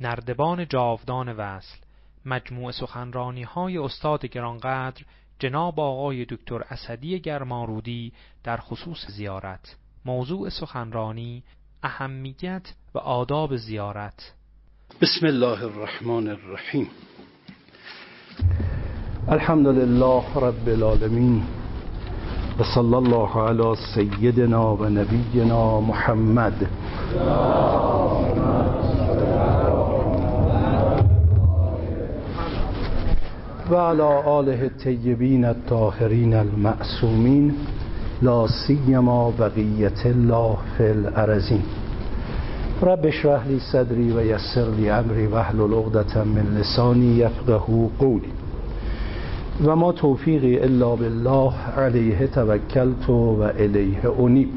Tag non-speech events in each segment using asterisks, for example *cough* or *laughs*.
نردبان جاودان وصل مجموع سخنرانی های استاد گرانقدر جناب آقای دکتر اسدی گرمارودی در خصوص زیارت. موضوع سخنرانی اهمیت و آداب زیارت. بسم الله الرحمن الرحیم. الحمد لله رب العالمین و صلی الله علی سیدنا و نبینا محمد. و علی آله الطیبین الطاهرین المعصومین لا سیما بقیت الله فی الارزین رب اشرح لی صدری و یسر لی امری واحلل عقدة من لسانی یفقهوا قولی و ما توفیقی إلا بالله علیه توکلت و الیه انیب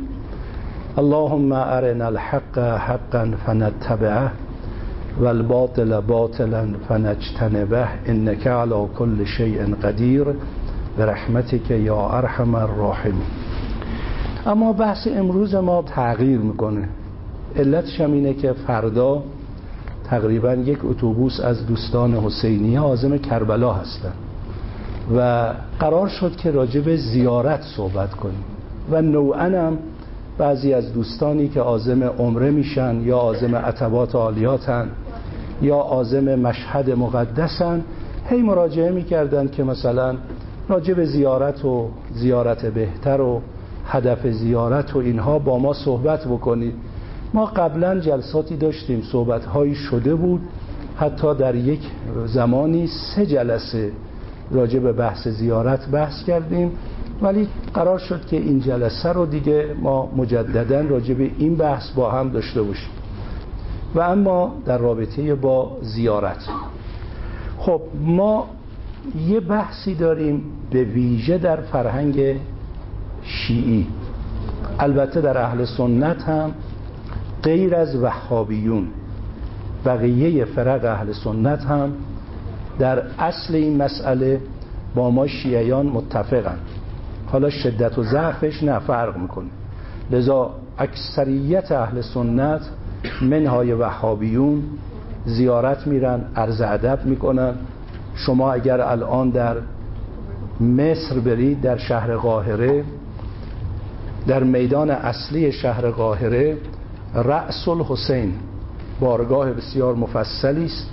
اللهم أرنا الحق حقا فنتبعه و الباطل باطلا فنجتنبه انك على كل شیء قدیر برحمتك یا ارحم الراحمین اما بحث امروز ما تغییر می‌کنه. علتش هم اینه که فردا تقریبا یک اتوبوس از دوستان حسینی عازم کربلا هستن و قرار شد که راجع به زیارت صحبت کنیم و نوعا هم بعضی از دوستانی که عازم عمره میشن یا عازم عتبات عالیاتن یا عازم مشهد مقدسن. هی مراجعه می‌کردن که مثلا راجع زیارت و زیارت بهتر و هدف زیارت و اینها با ما صحبت بکنید. ما قبلا جلساتی داشتیم صحبت شده بود. حتی در یک زمانی سه جلسه راجع بحث زیارت بحث کردیم. ولی قرار شد که این جلسه رو دیگه ما مجددا راجع این بحث با هم داشته باشیم. و اما در رابطه با زیارت. خب ما یه بحثی داریم به ویژه در فرهنگ شیعی. البته در اهل سنت هم غیر از وحابیون بقیه فرق اهل سنت هم در اصل این مسئله با ما شیعیان متفقن. حالا شدت و ضعفش نه فرق می‌کنه. لذا اکثریت اهل سنت منهای وحابیون زیارت میرن عرض ادب می‌کنن. شما اگر الان در مصر برید در شهر قاهره در میدان اصلی شهر قاهره رأس الحسین بارگاه بسیار مفصلی است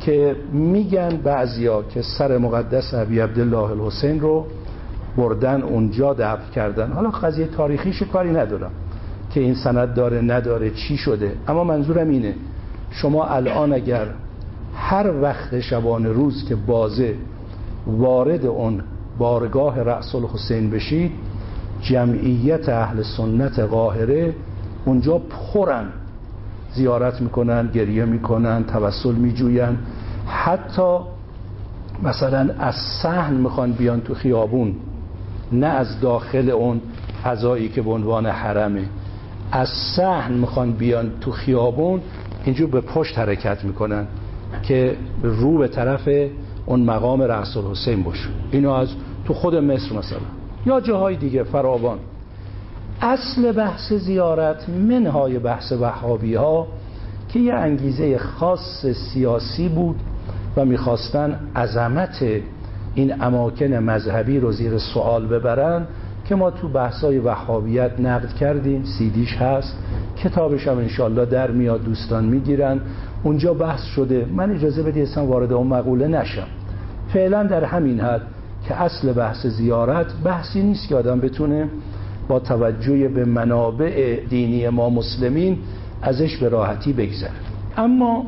که میگن بعضیا که سر مقدس ابی عبدالله الحسین رو بردن اونجا دفن کردن. حالا قضیه تاریخیش کاری ندارم. که این سند داره نداره چی شده؟ اما منظورم اینه شما الان اگر هر وقت شبانه روز که بازه وارد اون بارگاه رأس الحسین بشید جمعیت اهل سنت قاهره اونجا پرن زیارت می‌کنن گریه می‌کنن توسل میجوین. حتی مثلا از سهن می‌خوان بیان تو خیابون نه از داخل اون فضایی که به عنوان حرمه. از سهن می‌خوان بیان تو خیابون اینجور به پشت حرکت می‌کنن که رو به طرف اون مقام رأس الحسین باشه. اینو از تو خود مصر مثلا. یا جاهای دیگه فراوان. اصل بحث زیارت منهای بحث وحابی ها که یه انگیزه خاص سیاسی بود و می‌خواستن عظمت این اماکن مذهبی رو زیر سوال ببرن که ما تو بحثای وحابیت نقد کردیم سیدیش هست. کتابش هم انشالله در میاد دوستان می‌گیرن. اونجا بحث شده. من اجازه بدی اصلا وارد اون مقوله نشم. فعلا در همین حد که اصل بحث زیارت بحثی نیست که آدم بتونه با توجه به منابع دینی ما مسلمین ازش به راحتی بگذره. اما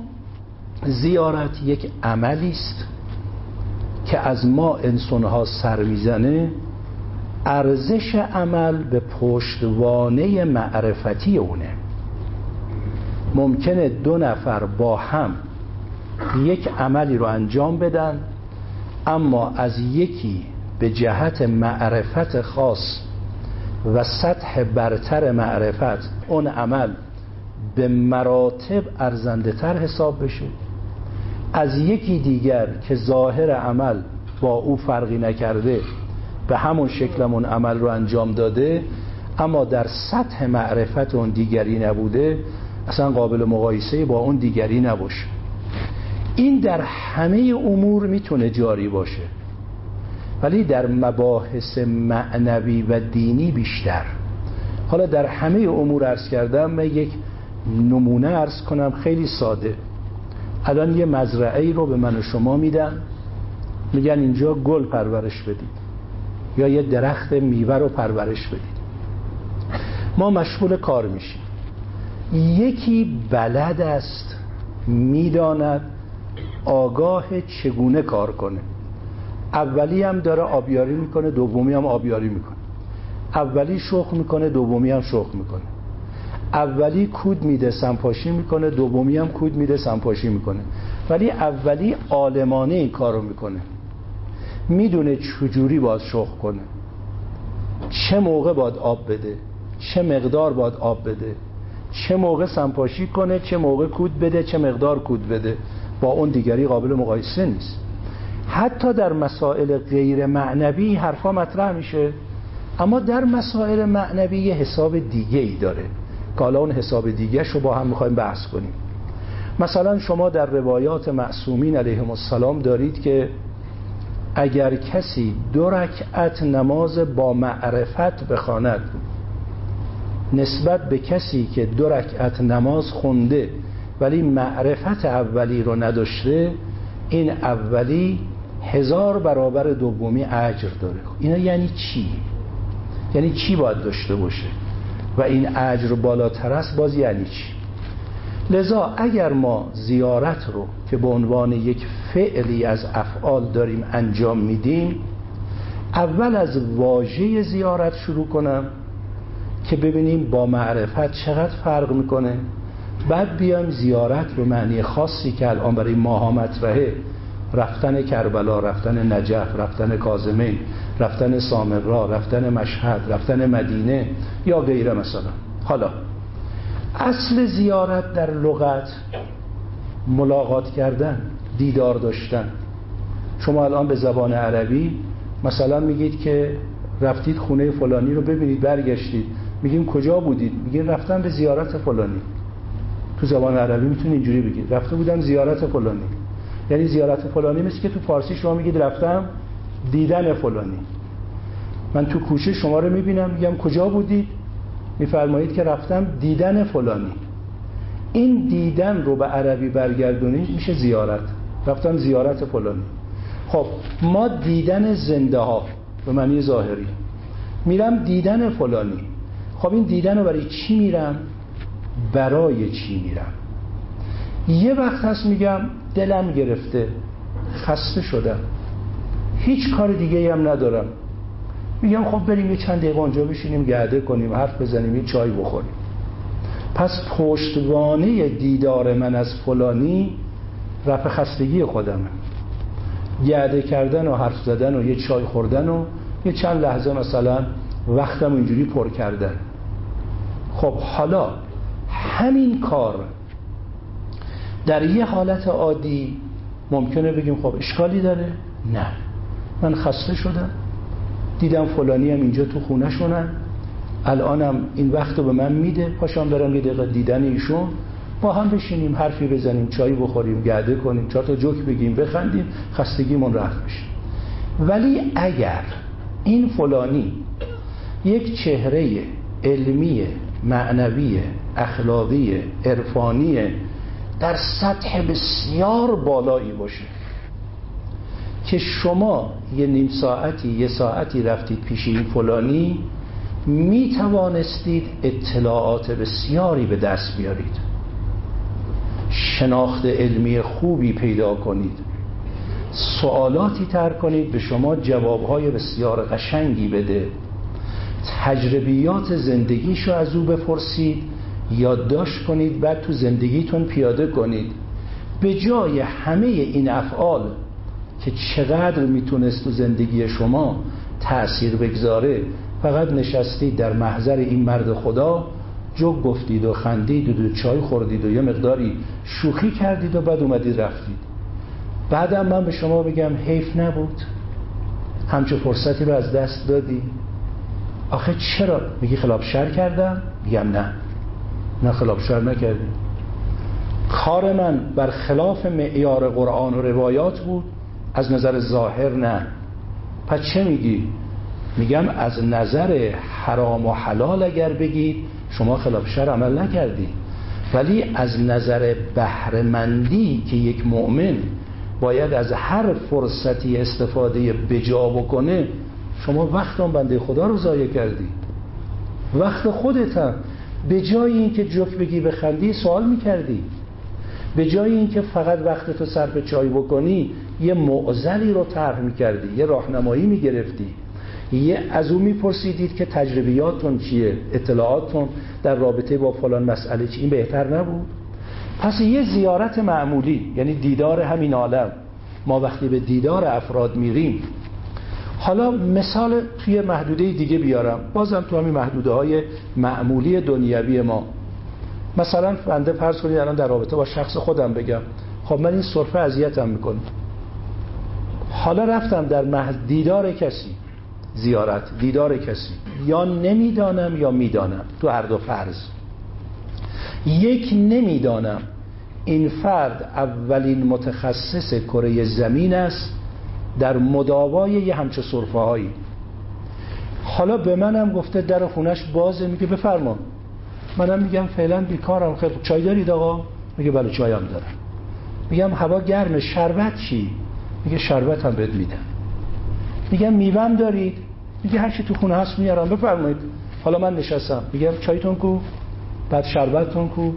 زیارت یک عملی است که از ما انسانها سر می‌زنه. ارزش عمل به پشتوانه معرفتی اونه. ممکنه دو نفر با هم یک عملی رو انجام بدن اما از یکی به جهت معرفت خاص و سطح برتر معرفت اون عمل به مراتب ارزنده تر حساب بشه. از یکی دیگر که ظاهر عمل با او فرقی نکرده به همون شکلمون عمل رو انجام داده اما در سطح معرفت اون دیگری نبوده اصلا قابل مقایسه با اون دیگری نباشه. این در همه امور می‌تونه جاری باشه ولی در مباحث معنوی و دینی بیشتر. حالا در همه امور عرض کردم من یک نمونه عرض کنم خیلی ساده. الان یه مزرعه رو به من و شما میدن میگن اینجا گل پرورش بدید. یا یه درخت میوه رو پرورش بدید. ما مشغول کار میشیم. یکی بلد است می‌داند آگاه چگونه کار کنه. اولی هم داره آبیاری می‌کنه دومی هم آبیاری می‌کنه. اولی شخ می‌کنه دومی هم شخ می‌کنه. اولی کود میده سنپاشی می‌کنه دومی هم کود میده سنپاشی می‌کنه. ولی اولی عالمانه این کارو می‌کنه. می‌دونه چجوری باید شخ کنه. چه موقع باید آب بده؟ چه مقدار باید آب بده؟ چه موقع سنپاشی کنه؟ چه موقع کود بده؟ چه مقدار کود بده؟ با اون دیگری قابل مقایسه نیست. حتی در مسائل غیر معنوی حرفا مطرح میشه. اما در مسائل معنوی یه حساب دیگه ای داره. که حالا اون حساب دیگه رو با هم می‌خوایم بحث کنیم. مثلا شما در روایات معصومین علیهم السلام دارید که اگر کسی دو رکعت نماز با معرفت بخواند نسبت به کسی که دو رکعت نماز خونده ولی معرفت اولی رو نداشته این اولی هزار برابر دومی اجر داره اینا یعنی چی؟ یعنی چی باید داشته باشه و این اجر بالاتر است باز یعنی چی؟ لذا اگر ما زیارت رو که به عنوان یک فعلی از افعال داریم انجام میدیم اول از واژه زیارت شروع کنم که ببینیم با معرفت چقدر فرق می‌کنه. بعد بیایم زیارت به معنی خاصی که الان برای ماها مطرحه رفتن کربلا رفتن نجف رفتن کازمین رفتن سامرا رفتن مشهد رفتن مدینه یا غیره مثلا. حالا اصل زیارت در لغت ملاقات کردن دیدار داشتن. شما الان به زبان عربی مثلا میگید که رفتید خونه فلانی رو ببینید برگشتید. میگیم کجا بودید؟ میگیم رفتم به زیارت فلانی. تو زبان عربی می‌تونید اینجوری بگید. رفته بودم زیارت فلانی. یعنی زیارت فلانی مثل که تو فارسی شما میگید رفتم دیدن فلانی. من تو کوچه شما رو می‌بینم میگم کجا بودید؟ میفرمایید که رفتم دیدن فلانی. این دیدن رو به عربی برگردونید میشه زیارت. رفتم زیارت فلانی. خب ما دیدن زنده ها به معنی ظاهری. میرم دیدن فلانی. خب این دیدن رو برای چی میرم؟ برای چی میرم؟ یه وقت هست میگم دلم گرفته خسته شدم. هیچ کار دیگه هم ندارم. میگم خب بریم یه چند دقیقه اونجا بشینیم گرده کنیم حرف بزنیم یه چای بخوریم. پس پشتوانه دیدار من از فلانی رفع خستگی خودمه. گرده کردن و حرف زدن و یه چای خوردن و یه چند لحظه مثلا وقتم اینجوری پر کردن. خب حالا همین کار در یه حالت عادی ممکنه بگیم خب اشکالی داره؟ نه. من خسته شدم. دیدم فلانی هم اینجا تو خونه شونن الانم این وقت رو به من میده. پاشام برم یه دقیقه دیدن ایشون. با هم بشینیم حرفی بزنیم چای بخوریم گرده کنیم چهار تا جوک بگیم بخندیم خستگیمون رفت بشه. ولی اگر این فلانی یک چهره علمی معنوی اخلاقی عرفانی در سطح بسیار بالایی باشه که شما یه نیم ساعتی یه ساعتی رفتید پیش این فلانی می توانستید اطلاعات بسیاری به دست بیارید. شناخت علمی خوبی پیدا کنید. سوالاتی تر کنید به شما جوابهای بسیار قشنگی بده. تجربیات زندگیشو از او بپرسید یادداشت کنید بعد تو زندگیتون پیاده کنید. به جای همه این افعال که چقدر می‌تونست تو زندگی شما تأثیر بگذاره. فقط نشستید در محضر این مرد خدا جو گفتید و خندید و چای خوردید و یه مقداری شوخی کردید و بعد اومدید رفتید. بعدم من به شما بگم حیف نبود. همچه فرصتی رو از دست دادی. آخه چرا؟ میگی خلاف شر کردم؟ میگم نه. نه خلاف شر نکردی. کار من بر خلاف معیار قرآن و روایات بود. از نظر ظاهر نه. پس چه میگی؟ میگم از نظر حرام و حلال اگر بگید شما خلاف شر عمل نکردی. ولی از نظر بهرهمندی که یک مؤمن باید از هر فرصتی استفاده بجا بکنه شما وقت اون بنده خدا رو ضایع کردی. وقت خودت به جای اینکه جوک بگی بخندی سوال می‌کردی. به جای اینکه فقط وقت تو صرف چای بکنی یه معزلی رو طرح می‌کردی یه راهنمایی می‌گرفتی. یه از اون میپرسیدید که تجربیاتون چیه اطلاعاتون در رابطه با فلان مسئله چی این بهتر نبود؟ پس یه زیارت معمولی یعنی دیدار همین عالم. ما وقتی به دیدار افراد میریم حالا مثال توی محدوده دیگه بیارم. بازم تو همین محدوده های معمولی دنیوی ما. مثلا بنده فرض کنید الان در رابطه با شخص خودم بگم. خب من این صرفه اذیتم می‌کنه. حالا رفتم در دیدار کسی. زیارت دیدار کسی. یا نمی‌دانم یا می‌دانم. تو هر دو فرض. یک نمی‌دانم. این فرد اولین متخصص کره زمین است. در مداوای یه همچه صرفه هایی حالا به منم گفته در خونش بازه. میگه بفرما. منم میگم فعلا بیکارم. خیلی چای دارید آقا؟ میگه بله چایم دارم. میگم هوا گرمه. شربت چی؟ میگه شربت هم بهت میدم. میگم میوم دارید؟ میگه هر چی تو خونه هست میارم. بفرمایید. حالا من نشستم. میگم چایتون کو. بعد شربتتون کو.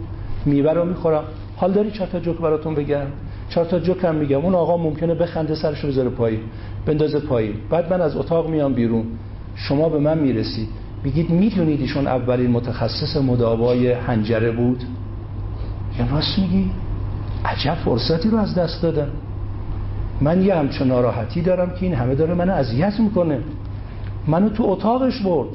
میوه رو می‌خورم. حال داری؟ چهار تا جوک براتون بگم. چهار تا جوک هم میگم. اون آقا ممکنه بخنده سرش رو بذاره پایین. بندازه پایین. بعد من از اتاق میام بیرون. شما به من می‌رسید میگید می‌دونید ایشون اولین متخصص مداوای هنجره بود؟ یا راست میگی؟ عجب فرصتی رو از دست دادم من یه همچون ناراحتی دارم که این همه داره منو اذیت می‌کنه. منو تو اتاقش برد.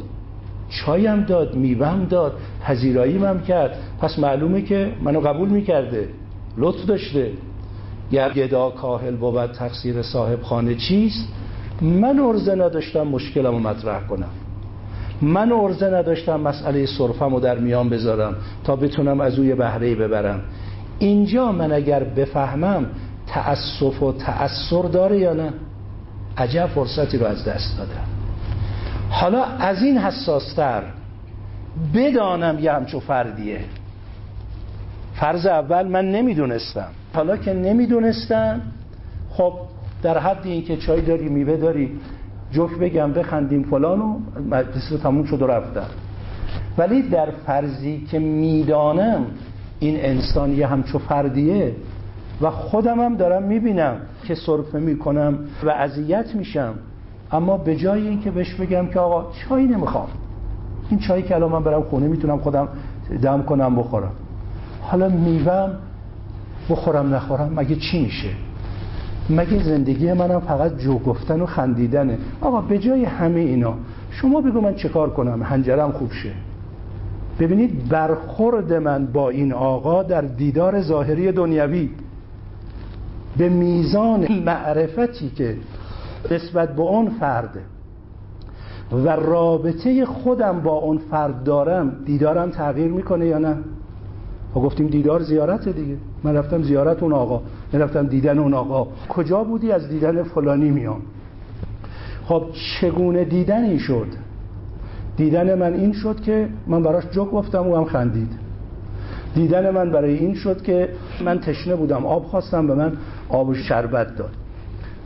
چایم داد میوهم داد پذیراییم هم کرد. پس معلومه که منو قبول می‌کرده. لطف داشته. گر گدا کاهل بود تقصیر صاحب خانه چیست؟ من ارزه نداشتم مشکلم رو مطرح کنم. من ارزه نداشتم مسئله صرفم در میان بذارم تا بتونم از اوی بهره ببرم. اینجا من اگر بفهمم تأسف و تأثیر داره یا نه؟ عجب فرصتی رو از دست دادم حالا از این حساستر بدانم یه همچو فردیه. فرض اول من نمی‌دونستم. حالا که نمی‌دونستم خب در حد این که چای داری میوه داری جوک بگم بخندیم فلانو مجلس رو تموم شد و رفتم. ولی در فرضی که می‌دانم این انسان یه همچو فردیه و خودم هم دارم می‌بینم که صرفه می‌کنم و اذیت میشم. اما به جای اینکه بهش بگم که آقا چای نمی‌خوام. این چایی که الان من برم خونه می‌تونم خودم دم کنم بخورم. حالا میوم بخورم نخورم مگه چی میشه؟ مگه زندگی منم فقط جو گفتن و خندیدنه؟ آقا به جای همه اینا شما بگو من چه کار کنم؟ هنجرم خوب شه. ببینید برخورد من با این آقا در دیدار ظاهری دنیوی به میزان معرفتی که نسبت به اون فرد و رابطه خودم با اون فرد دارم دیدارم تغییر می‌کنه یا نه؟ ما گفتیم دیدار زیارت دیگه. من رفتم زیارت اون آقا من رفتم دیدن اون آقا. کجا بودی؟ از دیدن فلانی میام. خب چگونه دیدنی شد؟ دیدن من این شد که من براش جوک گفتم و هم خندید. دیدن من برای این شد که من تشنه بودم آب خواستم به من. آب و شربت داد.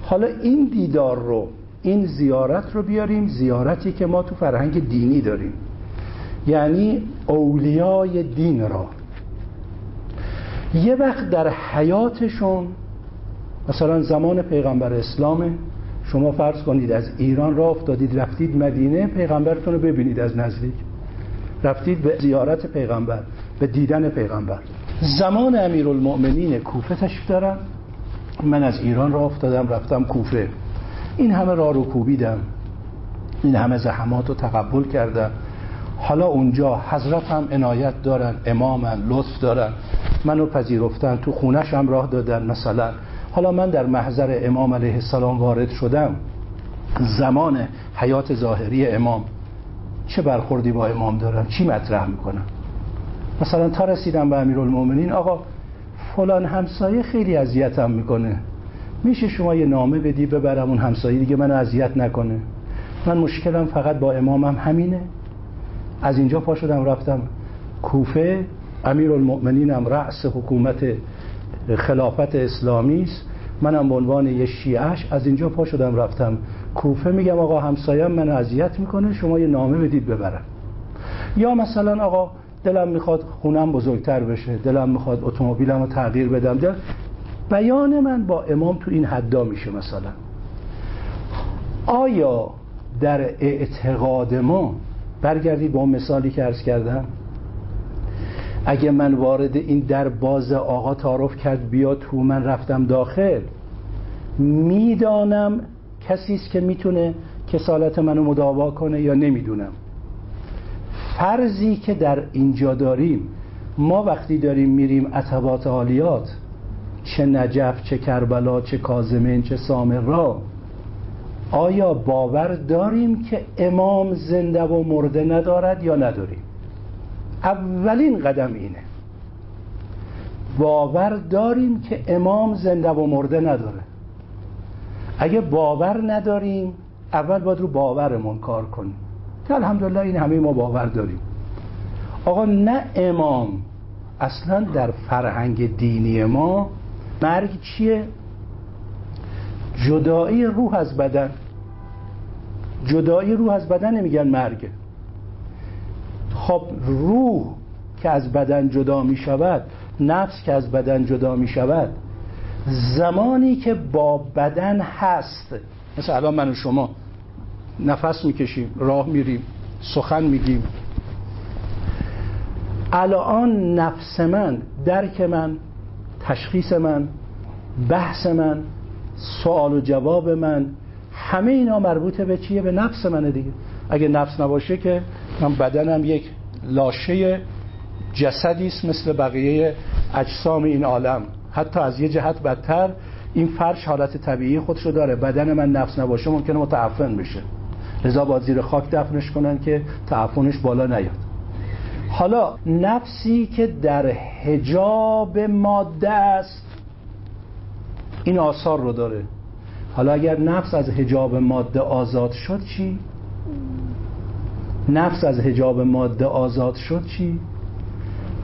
حالا این دیدار رو این زیارت رو بیاریم زیارتی که ما تو فرهنگ دینی داریم. یعنی اولیای دین را. یه وقت در حیاتشون مثلا زمان پیغمبر اسلام شما فرض کنید از ایران را افتادید رفتید مدینه پیغمبرتون رو ببینید از نزدیک. رفتید به زیارت پیغمبر به دیدن پیغمبر. زمان امیرالمؤمنین کوفه تشریف دارن. من از ایران را افتادم رفتم کوفه. این همه را رو کوبیدم. این همه زحمات رو تقبل کردم. حالا اونجا حضرت هم عنایت دارن امامن لطف دارن. منو پذیرفتن تو خونش هم راه دادن مثلا. حالا من در محضر امام علیه السلام وارد شدم. زمان حیات ظاهری امام. چه برخوردی با امام دارم؟ چی مطرح می‌کنم؟ مثلا تا رسیدم به امیرالمومنین آقا فلان همسایه خیلی اذیتم می‌کنه. میشه شما یه نامه بدی ببرم اون همسایه؟ دیگه منو اذیت نکنه. من مشکلم فقط با امامم همینه. از اینجا پا شدم رفتم کوفه. امیر المؤمنینم رأس حکومت خلافت اسلامی است. منم به عنوان یه شیعش از اینجا پا شدم رفتم کوفه. میگم آقا همسایم من اذیت می‌کنه شما یه نامه بدید ببرم. یا مثلا آقا دلم می‌خواد خونم بزرگتر بشه دلم می‌خواد اتومبیلم رو تغییر بدم. دل بیان من با امام تو این حدا میشه مثلا. آیا در اعتقاد ما برگردید با مثالی که عرض کردم؟ اگه من وارد این در باز آقا تعارف کرد بیا تو من رفتم داخل می‌دانم کسی است که می‌تونه کسالت منو مداوا کنه یا نمی‌دونم. فرضی که در اینجا داریم ما وقتی داریم میریم عتبات عالیات چه نجف چه کربلا چه کازمین چه سامرا آیا باور داریم که امام زنده و مرده ندارد یا نداریم؟ اولین قدم اینه. باور داریم که امام زنده و مرده نداره. اگه باور نداریم اول باید رو باورمون کار کنیم. که الحمدلله این همه ما باور داریم. آقا نه امام اصلا در فرهنگ دینی ما مرگ چیه؟ جدایی روح از بدن. جدایی روح از بدن نمیگن مرگ. خب روح که از بدن جدا می شود نفس که از بدن جدا می شود زمانی که با بدن هست مثل الان من و شما نفس می‌کشیم راه میریم سخن میگیم. الان نفس من درک من تشخیص من بحث من سوال و جواب من همه اینا مربوط به چیه؟ به نفس منه دیگه. اگه نفس نباشه که من بدنم یک لاشه جسدی است مثل بقیه اجسام این عالم. حتی از یه جهت بدتر این فرش حالت طبیعی خودشو داره. بدن من نفس نباشه ممکنه متعفن بشه. لذا با زیر خاک دفنش کنن که تعفنش بالا نیاد حالا نفسی که در حجاب ماده است این آثار رو داره حالا اگر نفس از حجاب ماده آزاد شد چی؟ نفس از حجاب ماده آزاد شد چی؟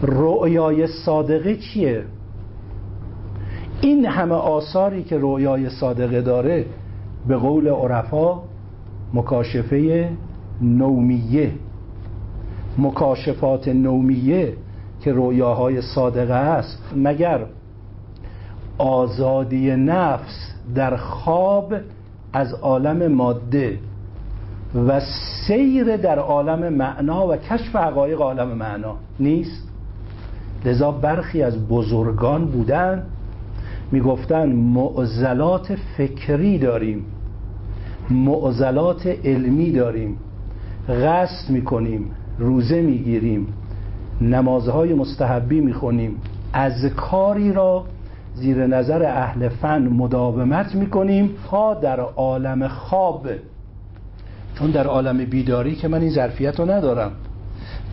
رؤیای صادقه چیه؟ این همه آثاری که رؤیای صادقه داره به قول عرفا مکاشفه نومیه. مکاشفات نومیه که رویاهای صادقه است. مگر آزادی نفس در خواب از عالم ماده و سیر در عالم معنا و کشف حقایق عالم معنا نیست؟ لذا برخی از بزرگان بودن می‌گفتن معضلات فکری داریم. معضلات علمی داریم. غست می‌کنیم روزه می‌گیریم نمازهای مستحبی می‌خونیم. از کاری را زیر نظر اهل فن مداومت می‌کنیم تا در عالم خواب. چون در عالم بیداری که من این ظرفیت رو ندارم.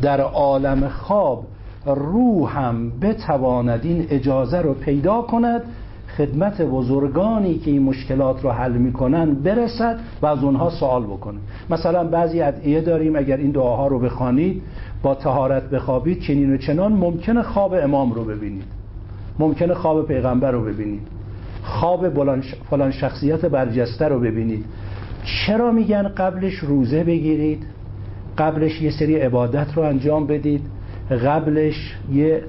در عالم خواب روحم بتواند این اجازه رو پیدا کند خدمت بزرگانی که این مشکلات رو حل می‌کنن برسد و از اونها سوال بکنه. مثلا بعضی ادعیه داریم اگر این دعاها رو بخوانید با تهارت بخوابید چنین و چنان ممکنه خواب امام رو ببینید. ممکنه خواب پیغمبر رو ببینید. خواب فلان شخصیت برجسته رو ببینید. چرا میگن قبلش روزه بگیرید؟ قبلش یه سری عبادت رو انجام بدید؟ قبلش یه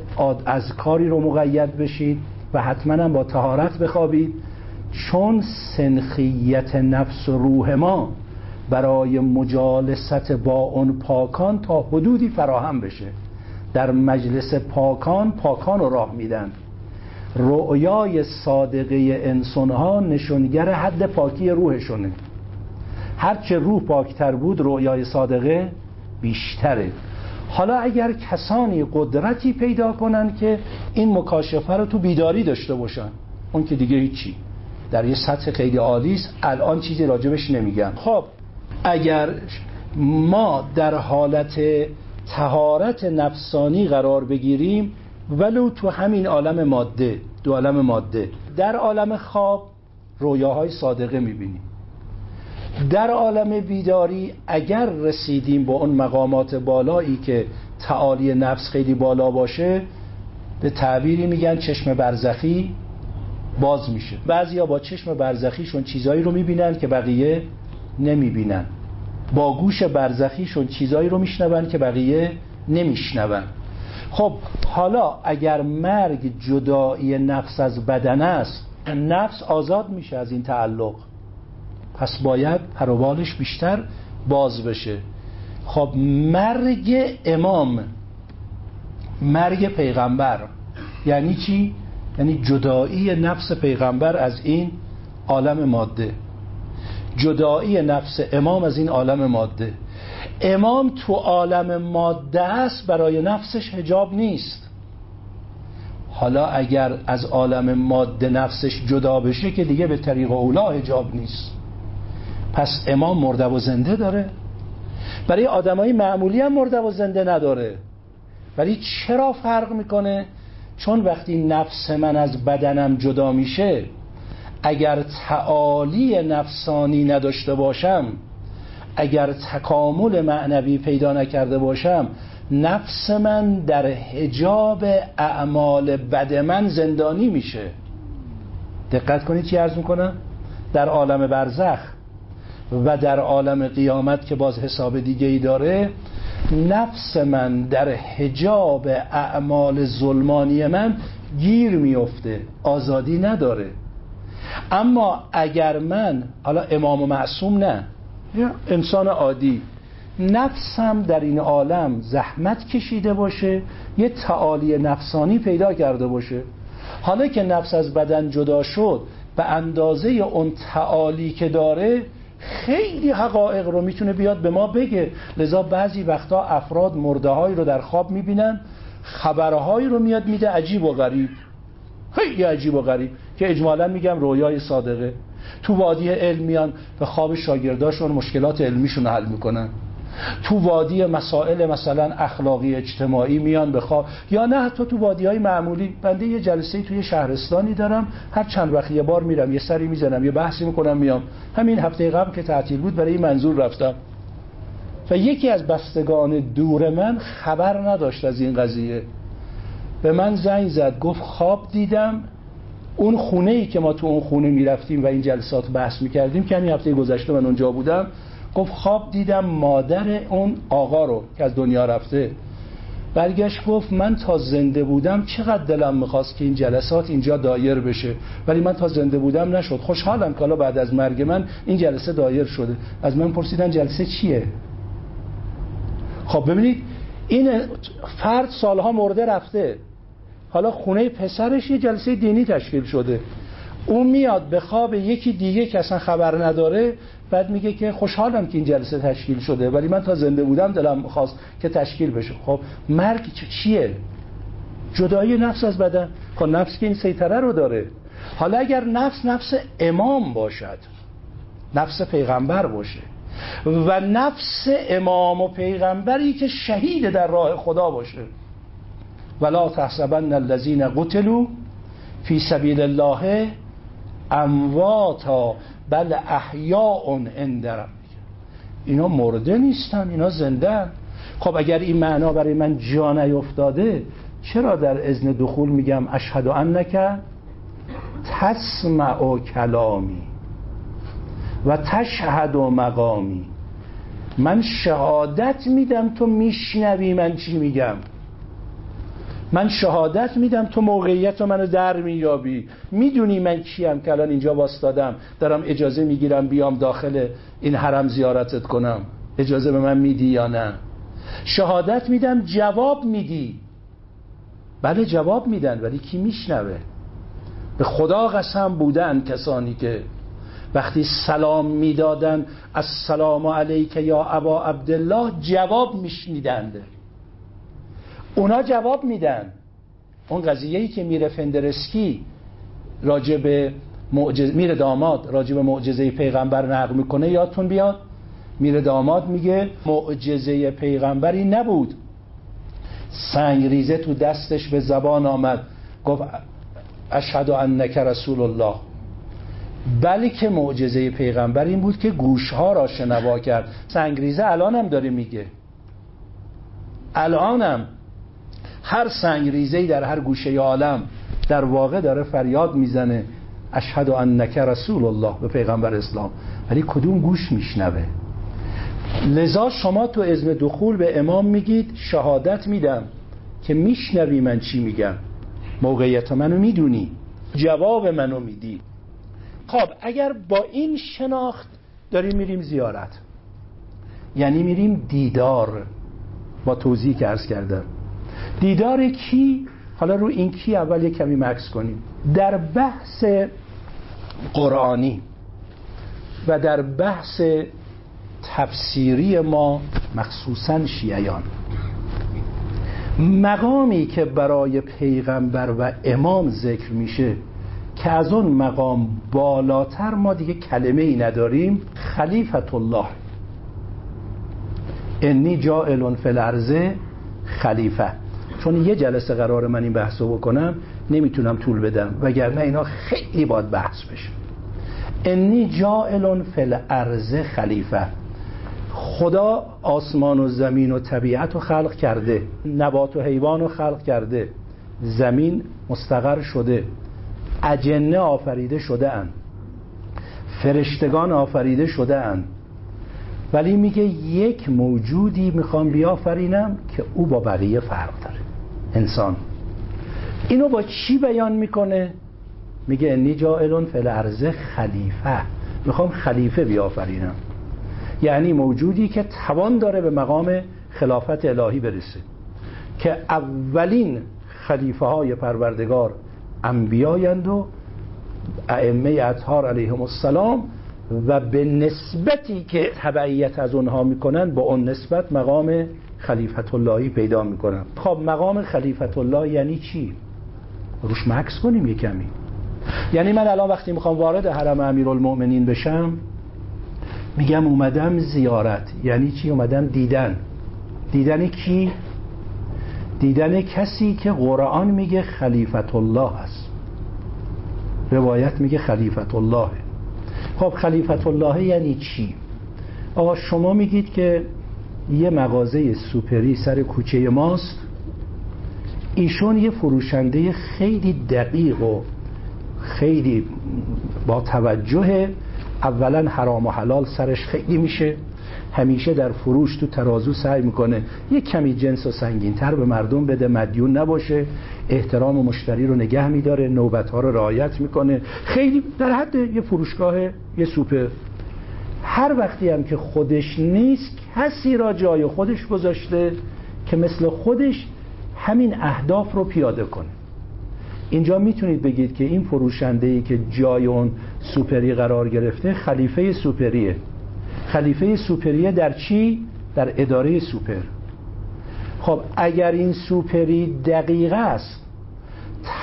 از کاری رو مقید بشید؟ و حتما هم با تهارت بخوابید چون سنخیت نفس و روح ما برای مجالست با اون پاکان تا حدودی فراهم بشه. در مجلس پاکان پاکان رو راه میدن. رؤیای صادقه انسان ها نشونگر حد پاکی روحشونه. هرچه روح پاکتر بود رؤیای صادقه بیشتره. حالا اگر کسانی قدرتی پیدا کنن که این مکاشفه رو تو بیداری داشته باشن اون که دیگه هیچی. در یه سطح خیلی عالی است الان چیزی راجبش نمیگم. خب اگر ما در حالت تهارت نفسانی قرار بگیریم ولو تو همین عالم ماده دو عالم ماده در عالم خواب رویاهای صادقه می‌بینیم. در عالم بیداری اگر رسیدیم با اون مقامات بالایی که تعالی نفس خیلی بالا باشه به تعبیری میگن چشم برزخی باز میشه. بعضیا با چشم برزخیشون چیزایی رو می‌بینن که بقیه نمی‌بینن. با گوش برزخیشون چیزایی رو میشنون که بقیه نمیشنون. خب حالا اگر مرگ جدایی نفس از بدن است نفس آزاد میشه از این تعلق. پس باید پروبالش بیشتر باز بشه. خب مرگ امام مرگ پیغمبر یعنی چی؟ یعنی جدایی نفس پیغمبر از این عالم ماده. جدایی نفس امام از این عالم ماده. امام تو عالم ماده است برای نفسش هجاب نیست. حالا اگر از عالم ماده نفسش جدا بشه که دیگه به طریق اولا هجاب نیست. پس امام مرده و زنده داره. برای آدمای معمولی هم مرده و زنده نداره. ولی چرا فرق می‌کنه؟ چون وقتی نفس من از بدنم جدا میشه اگر تعالی نفسانی نداشته باشم اگر تکامل معنوی پیدا نکرده باشم نفس من در حجاب اعمال بد من زندانی میشه. دقت کنید چی عرض می‌کنم؟ در عالم برزخ و در عالم قیامت که باز حساب دیگه ای داره نفس من در حجاب اعمال ظلمانی من گیر میفته آزادی نداره. اما اگر من حالا امام و معصوم نه انسان عادی نفسم در این عالم زحمت کشیده باشه یه تعالی نفسانی پیدا کرده باشه. حالا که نفس از بدن جدا شد به اندازه اون تعالی که داره خیلی حقایق رو می‌تونه بیاد به ما بگه. لذا بعضی وقتا افراد مرده رو در خواب می‌بینن خبرهایی رو میاد میده عجیب و غریب. خیلی عجیب و غریب. که اجمالا میگم رویای صادقه. تو وادی علم میان به خواب شاگرداشون مشکلات علمیشون حل می‌کنن. تو وادی مسائل مثلا اخلاقی اجتماعی میان به خواب یا نه حتی تو وادی های معمولی. بنده یه جلسه توی شهرستانی دارم. هر چند وقت یه بار میرم یه سری می‌زنم یه بحثی می‌کنم میام. همین هفته قبل که تعطیل بود برای این منظور رفتم. و یکی از بستگان دور من خبر نداشت از این قضیه. به من زنگ زد گفت خواب دیدم. اون خونه ای که ما تو اون خونه می‌رفتیم و این جلسات بحث می‌کردیم که همین هفته گذشته من اونجا بودم. گفت خواب دیدم مادر اون آقا رو که از دنیا رفته. برگشت گفت من تا زنده بودم چقدر دلم می‌خواست که این جلسات اینجا دایر بشه. ولی من تا زنده بودم نشد. خوشحالم که حالا بعد از مرگ من این جلسه دایر شده. از من پرسیدن جلسه چیه؟ خب ببینید این فرد سالها مرده رفته. حالا خونه پسرش یه جلسه دینی تشکیل شده. اون میاد به خواب یکی دیگه که اصلا خبر نداره. بعد میگه که خوشحالم که این جلسه تشکیل شده ولی من تا زنده بودم دلم خواست که تشکیل بشه. خب مرگ چیه؟ جدایی نفس از بدن. خب نفس که این سیطره رو داره. حالا اگر نفس نفس امام باشد نفس پیغمبر باشه و نفس امام و پیغمبری که شهید در راه خدا باشه. ولا تحسبن الذين قتلوا فی سبیل الله امواتا بل احیاء اندرم اینا مرده نیستن اینا زنده خب اگر این معنا برای من جا نیفتاده چرا در ازن دخول میگم اشهد انک؟ تسمع کلامی و تشهد و مقامی. من شهادت میدم تو میشنوی من چی میگم. من شهادت میدم تو موقعیت رو منو در میابی می‌دونی من کیم که الان اینجا واستادم. دارم اجازه می‌گیرم بیام داخل این حرم زیارتت کنم. اجازه به من میدی یا نه؟ شهادت میدم جواب میدی. بله جواب میدن ولی کی میشنوه؟ به خدا قسم بودن کسانی که وقتی سلام می‌دادن السلام علیک یا ابا عبدالله جواب میشنیدند. اونا جواب میدن. اون قضیه که میره فندرسکی راجع به معجز... میره داماد راجع به معجزه پیغمبر نقل می‌کنه یادتون بیاد؟ میره داماد میگه معجزه پیغمبری نبود. سنگریزه تو دستش به زبان آمد. گفت اشهد انک رسول الله بلکه معجزه پیغمبر این بود که گوشها را شنوا کرد. سنگریزه الانم داره میگه. الانم. هر سنگریزه در هر گوشه عالم در واقع داره فریاد می‌زنه اشهد انک رسول الله به پیغمبر اسلام. ولی کدوم گوش میشنوه؟ لذا شما تو اذن دخول به امام میگید شهادت میدم که میشنوی من چی میگم. موقعیت منو می‌دونی جواب منو میدی. خب اگر با این شناخت داریم میریم زیارت. یعنی میریم دیدار. با توضیح که ارز کردم. دیدار کی؟ حالا رو این کی اول یک کمی مکس کنیم. در بحث قرآنی و در بحث تفسیری ما مخصوصا شیعیان. مقامی که برای پیغمبر و امام ذکر میشه که از اون مقام بالاتر ما دیگه کلمه ای نداریم خلیفت الله انی جائل فی خلیفه. چون یه جلسه قرار من این بحثو بکنم نمی‌تونم طول بدم. وگرنه اینا خیلی باید بحث بشه. انی جائل فی الارض خلیفه. خدا آسمان و زمین و طبیعت رو خلق کرده. نبات و حیوان رو خلق کرده. زمین مستقر شده. اجنه آفریده شده اند. فرشتگان آفریده شده اند. ولی میگه یک موجودی می‌خوام بیافرینم که او با بقیه فرق داره. انسان. اینو با چی بیان می‌کنه؟ میگه انی جائلون فل ارزه خلیفه. می‌خوام خلیفه بیافرینم. یعنی موجودی که توان داره به مقام خلافت الهی برسه. که اولین خلیفه های پروردگار انبیایند و ائمه اطهار علیهم السلام و به نسبتی که تبعیت از اونها می‌کنن با اون نسبت مقام خلیفت اللهی پیدا می‌کنن خب مقام خلیفت الله یعنی چی؟ روش مکس کنیم یه یعنی من الان وقتی می‌خوام وارد حرم امیرالمؤمنین بشم میگم اومدم زیارت. یعنی چی؟ اومدم دیدن. دیدن کی؟ دیدن کسی که قرآن میگه خلیفت الله هست. روایت میگه خلیفت الله خب خلیفت الله یعنی چی؟ آقا شما میگید که یه مغازه سوپری سر کوچه ماست. ایشون یه فروشنده خیلی دقیق و خیلی با توجه اولا حرام و حلال سرش خیلی میشه. همیشه در فروش تو ترازو سعی می‌کنه یه کمی جنس و سنگین تر به مردم بده مدیون نباشه. احترام و مشتری رو نگه میداره نوبت ها رو رعایت می‌کنه. خیلی در حد یه فروشگاه یه سوپر. هر وقتی هم که خودش نیست کسی را جای خودش گذاشته که مثل خودش همین اهداف رو پیاده کنه. اینجا می‌تونید بگید که این فروشنده که جای اون سوپری قرار گرفته خلیفه سوپریه. خلیفه سوپریه در چی؟ در اداره سوپر. خب اگر این سوپری دقیقه است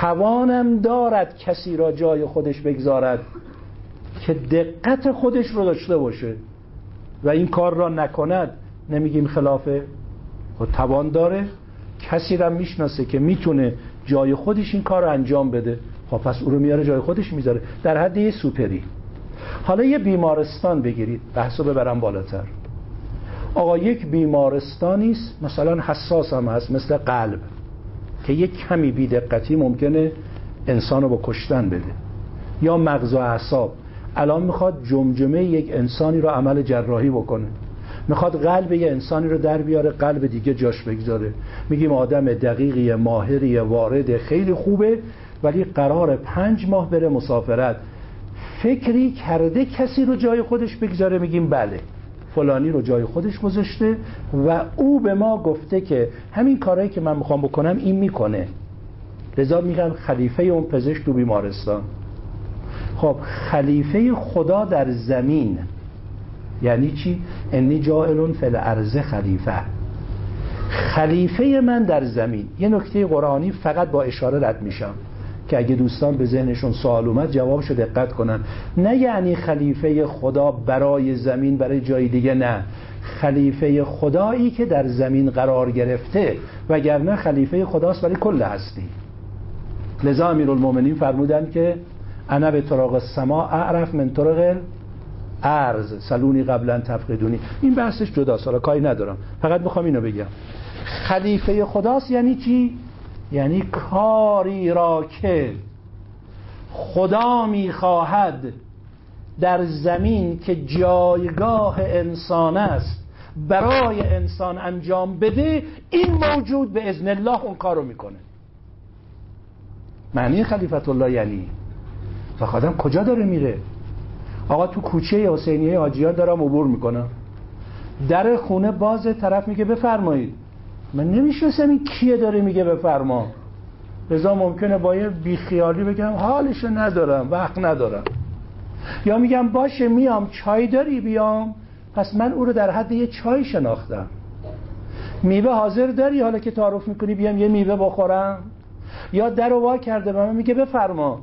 توانم دارد کسی را جای خودش بگذارد؟ که دقت خودش رو داشته باشه و این کار را نکند نمیگیم خلافه خب توان داره. کسی را می‌شناسه که می‌تونه جای خودش این کار رو انجام بده خب پس او رو میاره جای خودش می‌ذاره. در حد یه سوپری. حالا یه بیمارستان بگیرید. بحثو ببرم بالاتر. آقا یک بیمارستانی است مثلا حساس هم هست مثل قلب که یک کمی بیدقتی ممکنه انسان رو با کشتن بده. یا مغز و اعصاب. الان می‌خواد جمجمه یک انسانی رو عمل جراحی بکنه. می‌خواد قلب یه انسانی رو در بیاره قلب دیگه جاش بگذاره. میگیم آدم دقیقی ماهری وارد خیلی خوبه ولی قرار پنج ماه بره مسافرت. فکری کرده کسی رو جای خودش بگذاره میگیم بله فلانی رو جای خودش گذاشته و او به ما گفته که همین کارهایی که من می‌خوام بکنم این می‌کنه. لذا میگن خلیفه اون پزشک تو بیمارستان. خب خلیفه خدا در زمین. یعنی چی؟ انی جائلون فل ارزه خلیفه. خلیفه من در زمین. یه نکته قرآنی فقط با اشاره رد میشم که اگه دوستان به ذهنشون سوال اومد جوابشو دقت کنن. نه یعنی خلیفه خدا برای زمین برای جای دیگه نه. خلیفه خدایی که در زمین قرار گرفته وگرنه خلیفه خداست برای کل هستی. لذا امیر المومنین فرمودن که انا به طرق سما اعرف من طرق ارز سلونی قبلا تفقدونی. این بحثش جداست حالا کاری ندارم. فقط می‌خوام اینو بگم. خلیفه خداست یعنی چی؟ یعنی کاری را که خدا می‌خواهد در زمین که جایگاه انسان است برای انسان انجام بده این موجود به ازن الله اون کارو می‌کنه. معنی خلیفت الله یعنی؟ و خادم کجا داره میره؟ آقا تو کوچه حسینیه آجیان دارم عبور می‌کنم. در خونه باز طرف میگه بفرمایید. من نمی‌شناسم این کیه داره میگه بفرما. رضا ممکنه با یه بیخیالی بگم حالش ندارم وقت ندارم. یا میگم باشه میام چای داری؟ بیام. پس من او رو در حد یه چای شناختم. میوه حاضر داری؟ حالا که تعارف می‌کنی بیام یه میوه بخورم. یا در وا کرده به من میگه بفرما.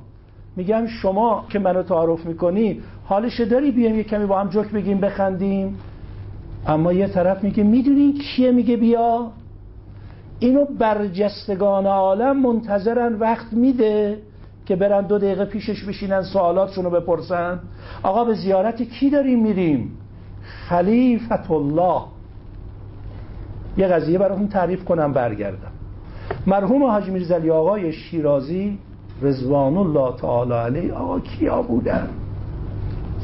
میگم شما که منو تعارف می‌کنی حالش داری بیام یه کمی با هم جوک بگیم بخندیم. اما یه طرف میگه می‌دونی کیه؟ میگه بیا. اینو برجستگان عالم منتظرن وقت میده که برن دو دقیقه پیشش بشینن سوالاتشون رو بپرسن. آقا به زیارت کی داریم میریم؟ خلیفت الله یه قضیه براتون تعریف کنم برگردم. مرحوم حاج میرزلی آقای شیرازی رضوان الله تعالی علیه آقا کیا بودن؟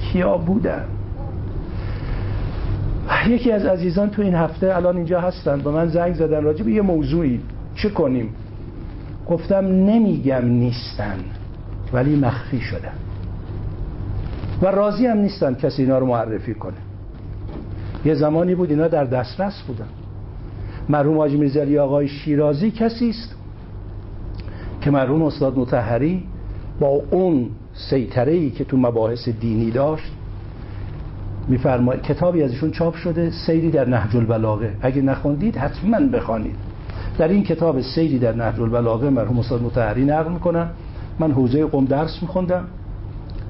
کیا بودن؟ یکی از عزیزان تو این هفته الان اینجا هستن با من زنگ زدن. راجع به یه موضوعی. چه کنیم؟ گفتم نمیگم نیستن ولی مخفی شدن. و راضی هم نیستن کسی اینا رو معرفی کنه. یه زمانی بود اینا در دسترس بودن. مرحوم حاجی میرزلی آقای شیرازی کسی است؟ که مرحوم استاد متحری با اون سیطره ای که تو مباحث دینی داشت میفرماید کتابی ازشون چاپ شده سیری در نهج البلاغه. اگه نخوندید حتما بخوانید. در این کتاب سیری در نهج البلاغه مرحوم استاد متحری نقل می‌کنم. من حوزه قم درس میخوندم.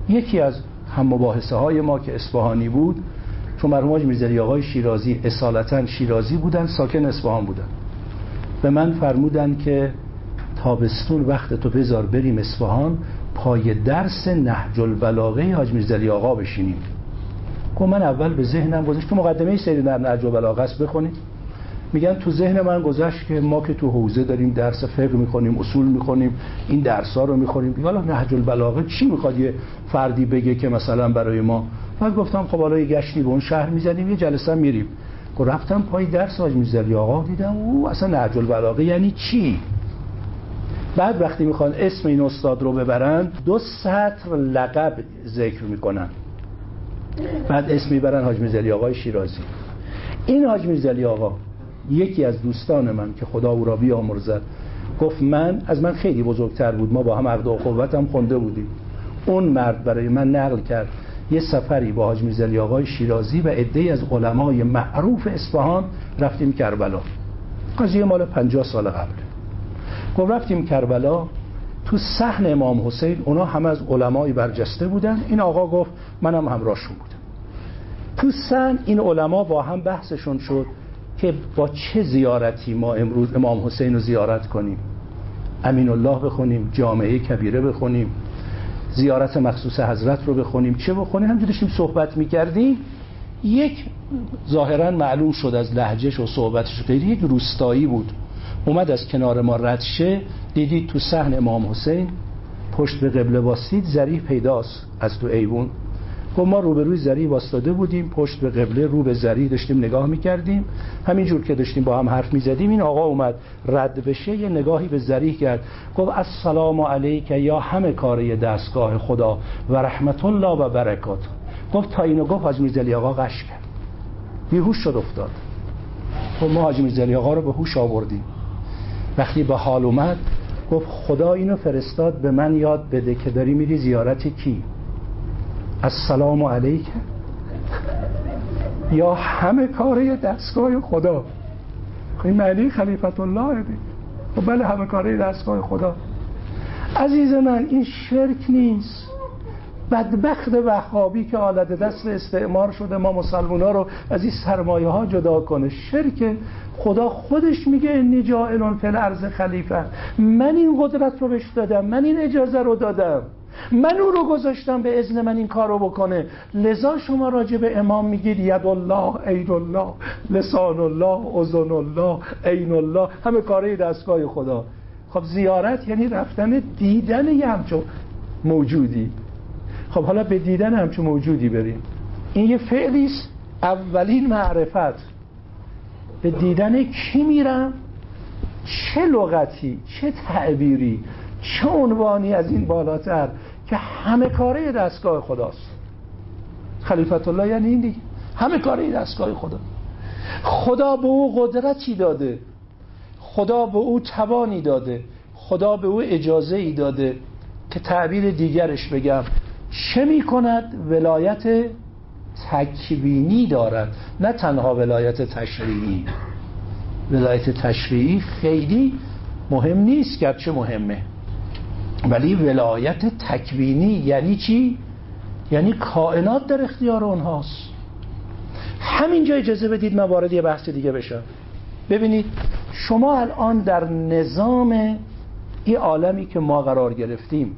یکی از هم مباحثه های ما که اصفهانی بود چون مرحوم حاج میرزایی آقای شیرازی اصالتا شیرازی بودن ساکن اصفهان بودن. به من فرمودن که تابستون وقت تو بذار بریم اصفهان پای درس نهج البلاغه حاج میرزایی آقا بشینیم. گفت من اول به ذهنم گذاشت تو مقدمه سری در نهج البلاغه است بخونید میگن تو ذهن من گذشت که ما که تو حوزه داریم درس فقه می‌کنیم اصول می‌کنیم این درس ها رو می‌خونیم. حالا نهج البلاغه چی می‌خواد یه فردی بگه که مثلا برای ما؟ بعد گفتم خب حالا یه گشتی به اون شهر می‌زنیم یه جلسه میریم. گفت رفتم پای درس حاج می‌زدی آقا دیدم او اصلا نهج البلاغه یعنی چی؟ بعد وقتی می‌خوان اسم این استاد رو ببرن دو سطر لقب ذکر می‌کنن. بعد اسم می‌برن حاج میرزلی آقای شیرازی. این حاج میرزلی آقا یکی از دوستان من که خدا او را بیامرزد گفت من از من خیلی بزرگتر بود. ما با هم عقد و قوت هم خونده بودیم. اون مرد برای من نقل کرد. یه سفری با حاج میرزلی آقای شیرازی و عده از علمای معروف اصفهان رفتیم کربلا. قضیه مال 50 سال قبل. گفت رفتیم کربلا تو صحن امام حسین اونا هم از علمای برجسته بودن. این آقا گفت منم هم همراهشون بودم. تو سن این علما با هم بحثشون شد که با چه زیارتی ما امروز امام حسین رو زیارت کنیم. امین الله بخونیم جامعه کبیره بخونیم زیارت مخصوص حضرت رو بخونیم. چه بخونیم؟ هم داشتیم صحبت می‌کردیم. یک ظاهرا معلوم شد از لحجهش و صحبتش غیری یک روستایی بود. اومد از کنار ما رد شه دیدید تو صحن امام حسین پشت به قبله باسید زریح پیداست از تو ایوون. گفت ما روبروی زری واستاده بودیم پشت به قبله رو به زری داشتیم نگاه می‌کردیم. همینجور که داشتیم با هم حرف می‌زدیم این آقا اومد رد بشه یه نگاهی به زری کرد. گفت السلام علیک یا همه کاری دستگاه خدا و رحمت الله و برکات گفت تا اینو گفت حاج میرزلی آقا قش کرد. بیهوش شد افتاد. گفت ما حاج میرزلی آقا رو به هوش آوردیم. وقتی به حال اومد گفت خدا اینو فرستاد به من یاد بده که داری میری زیارت کی؟ السلام علیک. یا همه کاره دستگاه خدا. این معنی خلیفت الله دی. خب بله همه کاره دستگاه خدا. عزیز من این شرک نیست. بدبخت وهابی که آلت دست استعمار شده ما مسلمان ها رو از این سرمایه ها جدا کنه. شرک خدا خودش میگه انی جائلون فی الارض خلیفه من این قدرت رو بهش دادم من این اجازه رو دادم. من او رو گذاشتم به اذن من این کار رو بکنه. لذا شما راجع به امام میگید ید الله عین الله لسان الله اذن الله عین الله همه کاره دستگاه خدا. خب زیارت یعنی رفتن دیدن یه همچون موجودی. خب حالا به دیدن همچون موجودی بریم؟ این یه فعلیست اولین معرفت. به دیدن کی میرم؟ چه لغتی؟ چه تعبیری؟ چه عنوانی از این بالاتر؟ که همه کاره دستگاه خداست. خلیفت الله یعنی این دیگه. همه کاره دستگاه خدا. خدا به او قدرتی داده. خدا به او توانی داده. خدا به او اجازه ای داده. که تعبیر دیگرش بگم. چه می کند ولایت تکوینی دارد. نه تنها ولایت تشریعی. ولایت تشریعی خیلی مهم نیست گرچه مهمه. ولی ولایت تکوینی یعنی چی؟ یعنی کائنات در اختیار اونهاست همینجا اجازه بدید من وارد یه بحث دیگه بشم. ببینید شما الان در نظام این عالمی که ما قرار گرفتیم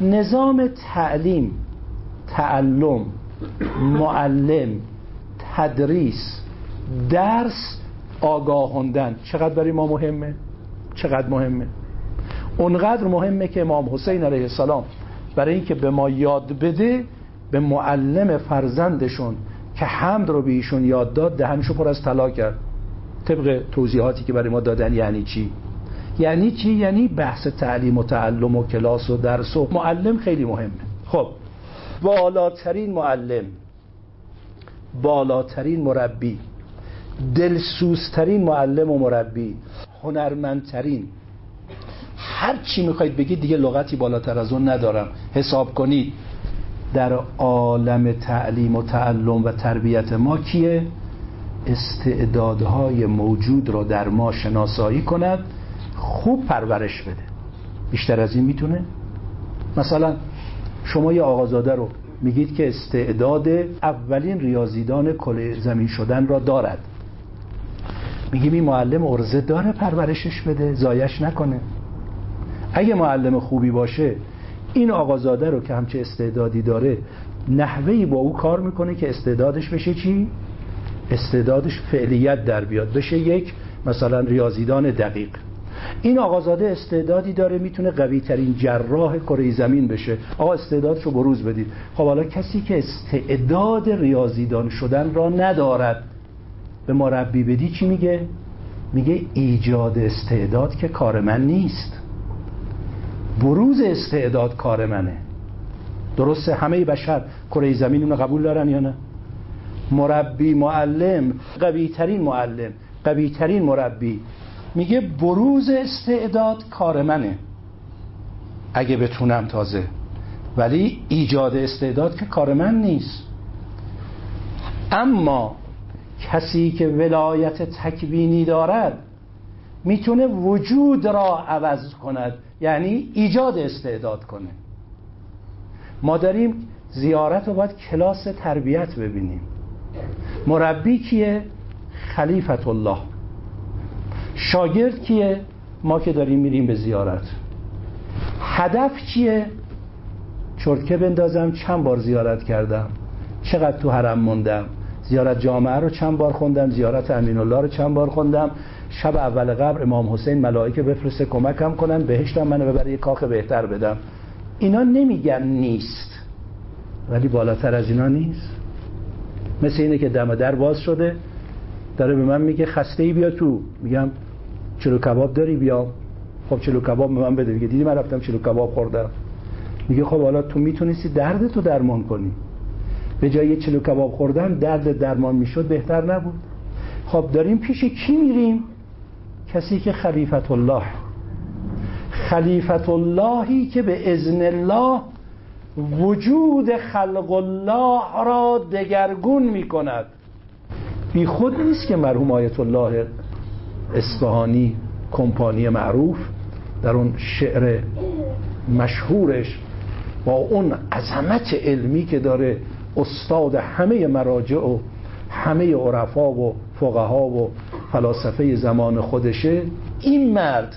نظام تعلیم تعلم معلم تدریس درس آگاهاندن چقدر برای ما مهمه؟ چقدر مهمه؟ اونقدر مهمه که امام حسین علیه السلام برای اینکه به ما یاد بده به معلم فرزندشون که حمد رو به ایشون یاد داد دهنشو پر از طلا کرد. طبق توضیحاتی که برای ما دادن یعنی چی؟ یعنی چی؟ یعنی بحث تعلیم و تعلم و کلاس و درس و معلم خیلی مهمه. خب بالاترین معلم بالاترین مربی دلسوزترین معلم و مربی هنرمندترین. هر چی می‌خواید بگید دیگه لغتی بالاتر از اون ندارم. حساب کنید. در عالم تعلیم و تعلم و تربیت ما کیه؟ استعدادهای موجود رو در ما شناسایی کند. خوب پرورش بده. بیشتر از این می‌تونه؟ مثلا شما یه آقازاده رو میگید که استعداد اولین ریاضیدان کل زمین شدن را دارد. میگیم این معلم ارزه داره پرورشش بده زایش نکنه. اگه معلم خوبی باشه این آقازاده رو که همچه استعدادی داره نحوهی با او کار می‌کنه که استعدادش بشه چی؟ استعدادش فعلیت در بیاد. بشه یک مثلا ریاضیدان دقیق. این آقازاده استعدادی داره می‌تونه قوی ترین جراح کره زمین بشه. آقا استعدادشو بروز بدید. خب حالا کسی که استعداد ریاضیدان شدن را ندارد. به مربی بدی چی میگه؟ میگه ایجاد استعداد که کار من نیست. بروز استعداد کار منه. درسته همه بشر کره زمین اونو قبول دارن یا نه؟ مربی معلم قوی ترین معلم قوی ترین مربی میگه بروز استعداد کار منه. اگه بتونم تازه. ولی ایجاد استعداد که کار من نیست. اما کسی که ولایت تکوینی دارد می‌تونه وجود را عوض کند یعنی ایجاد استعداد کنه. ما داریم زیارت رو باید کلاس تربیت ببینیم. مربی کیه؟ خلیفت الله. شاگرد کیه؟ ما که داریم میریم به زیارت. هدف چیه؟ چرتکه بندازم چند بار زیارت کردم. چقدر تو حرم موندم؟ زیارت جامعه رو چند بار خوندم؟ زیارت امین الله رو چند بار خوندم؟ شب اول قبر امام حسین ملائکه بفرسته کمکم کنن بهشتم منو ببره یه کاخ بهتر بدم. اینا نمیگن نیست ولی بالاتر از اینا نیست. مثل اینه که دم در باز شده داره به من میگه خسته ای بیا تو. میگم چلو کباب داری؟ بیا. خب چلو کباب به من بده. میگه دیدی من رفتم چلو کباب خوردم. میگه خب حالا تو می‌تونستی درد تو درمان کنی. به جای چلو کباب خوردن درد درمان می‌شد بهتر نبود. خب داریم پیش کی میریم؟ کسی که خلیفت الله خلیفت اللهی که به ازن الله وجود خلق الله را دگرگون می کند بی خود نیست که مرحوم آیت الله اصفهانی کمپانی معروف در اون شعر مشهورش با اون عظمت علمی که داره استاد همه مراجع و همه عرفا و فقها و فلاسفه زمان خودشه. این مرد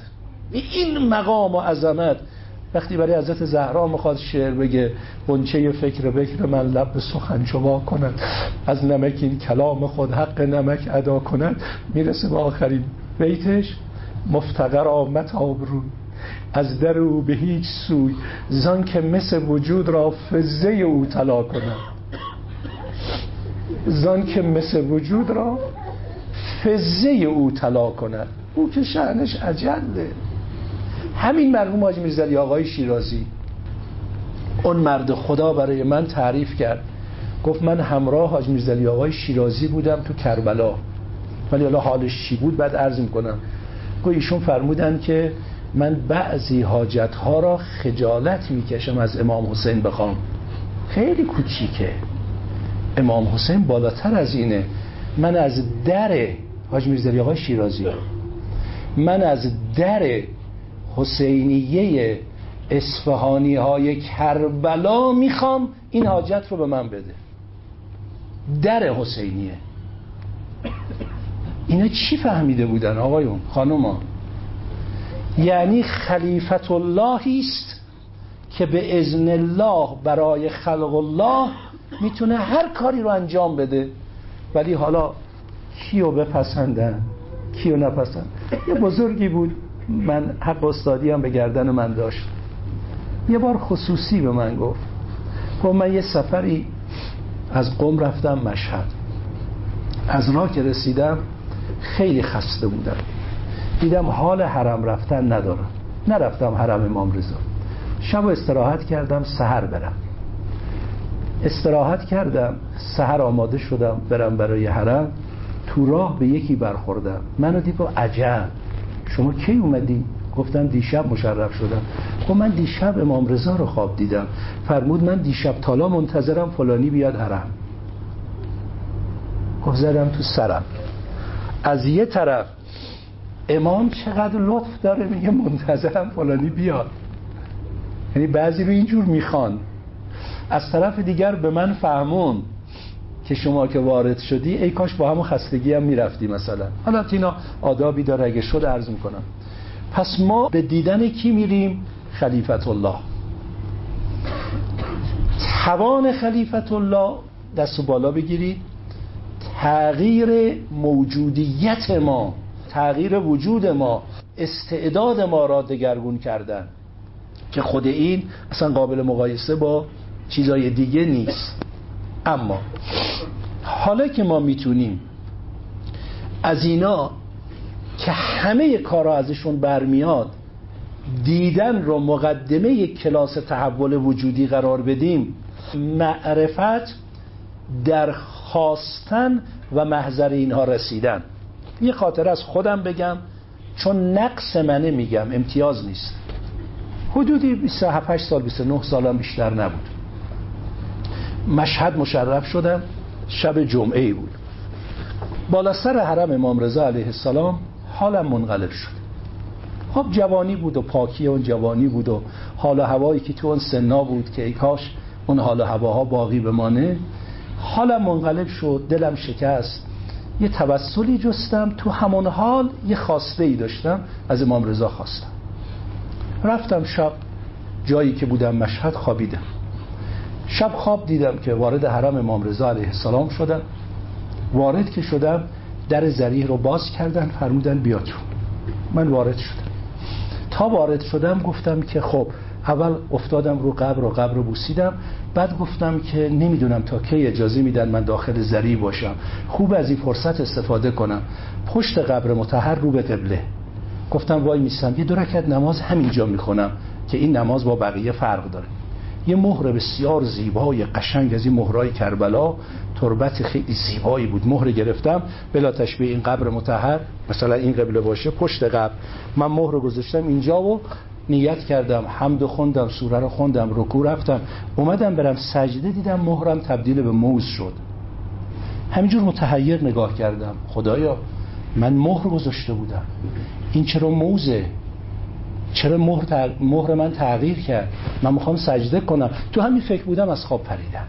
این مقام و عظمت وقتی برای حضرت زهرا می‌خواد شعر بگه بنچه فکر بکر من لب سخن شما کند. از نمک این کلام خود حق نمک ادا کند. می‌رسه به آخرین بیتش مفتقر آمد آبرون از در او به هیچ سوی زان که مثل وجود را فزه او طلا کند. زان که مثل وجود را فزه او طلا کند. او که شعنش عجله همین مرحوم حاج میرزلی آقای شیرازی اون مرد خدا برای من تعریف کرد. گفت من همراه حاج میرزلی آقای شیرازی بودم تو کربلا. ولی حالا حالش چی بود بعد عرض می‌کنم. گفت ایشون فرمودن که من بعضی حاجت ها را خجالت می‌کشم از امام حسین بخوام. خیلی کوچیکه. امام حسین بالاتر از اینه. من از در حاج میرزلی آقای شیرازی. من از در حسینیه اصفهانی های کربلا می‌خوام این حاجت رو به من بده. در حسینیه. اینا چی فهمیده بودن آقایون؟ خانوما. یعنی خلیفت اللهی است که به ازن الله برای خلق الله می‌تونه هر کاری رو انجام بده. ولی حالا کیو بپسندن؟ کیو نپسند؟ یه بزرگی بود. من حق استادی هم به گردن من داشت. یه بار خصوصی به من گفت. خب من یه سفری از قم رفتم مشهد. از راه که رسیدم خیلی خسته بودم. دیدم حال حرم رفتن ندارم. نرفتم حرم امام رضا. شب استراحت کردم سهر برم. استراحت کردم سهر آماده شدم برم برای حرم. تو راه به یکی برخوردم. منو دید عجب. شما کی اومدی؟ گفتم دیشب مشرف شدم. خب من دیشب امام رضا رو خواب دیدم. فرمود من دیشب تالا منتظرم فلانی بیاد حرم. خب زدم تو سرم. از یه طرف امام چقدر لطف داره میگه منتظرم فلانی بیاد. یعنی بعضی رو اینجور می‌خوان. از طرف دیگر به من فهمون که شما که وارد شدی ای کاش با همون خستگی هم می‌رفتی مثلا. حالا اینا آدابی داره اگه شد عرض می‌کنم. پس ما به دیدن کی میریم؟ خلیفت الله توان خلیفت الله دست و بالا بگیرید. تغییر موجودیت ما تغییر وجود ما استعداد ما را دگرگون کردن. که خود این اصلا قابل مقایسه با چیزای دیگه نیست. اما حالا که ما می‌تونیم از اینا که همه کارا ازشون برمیاد دیدن رو مقدمه یک کلاس تحول وجودی قرار بدیم معرفت در خواستن و محضر اینها رسیدن. یه خاطر از خودم بگم چون نقص منه میگم امتیاز نیست. حدودی 27 سال 29 سالم بیشتر نبود. مشهد مشرف شدم. شب جمعه بود. بالا سر حرم امام رضا علیه السلام حالم منقلب شد. خب جوانی بود و پاکی اون جوانی بود و حال و هوایی که تو اون سنا بود که ای کاش اون حال و هواها باقی بمانه حالم منقلب شد دلم شکست. یه توسلی جستم تو همون حال یه خواسته ای داشتم از امام رضا خواستم. رفتم شب جایی که بودم مشهد خوابیدم. شب خواب دیدم که وارد حرم امام رضا علیه السلام شدم. وارد که شدم در زریح رو باز کردن فرمودن بیا تو. من وارد شدم. تا وارد شدم گفتم که خب اول افتادم رو قبر و قبر رو بوسیدم. بعد گفتم که نمی‌دونم تا کی اجازه میدن من داخل زری باشم. خوب از این فرصت استفاده کنم. پشت قبر متحر رو به قبله. گفتم وای میستم یه دو رکعت نماز همینجا می‌خونم که این نماز با بقیه فرق داره. یه مهر بسیار زیبای قشنگ از این مهرای کربلا تربت خیلی زیبایی بود. مهر گرفتم. بلا تشبیه این قبر متحر مثلا این قبله باشه پشت قبر. من مهر گذاشتم اینجا و نیت کردم. حمد خوندم سوره رو خوندم رکوع رفتم. اومدم برم سجده دیدم مهرم تبدیل به موز شد. همینجور متحیر نگاه کردم. خدایا من مهر گذاشته بودم. این چرا موزه؟ چرا مهر, تغ... مهر من تغییر کرد؟ من می‌خوام سجده کنم. تو همین فکر بودم از خواب پریدم.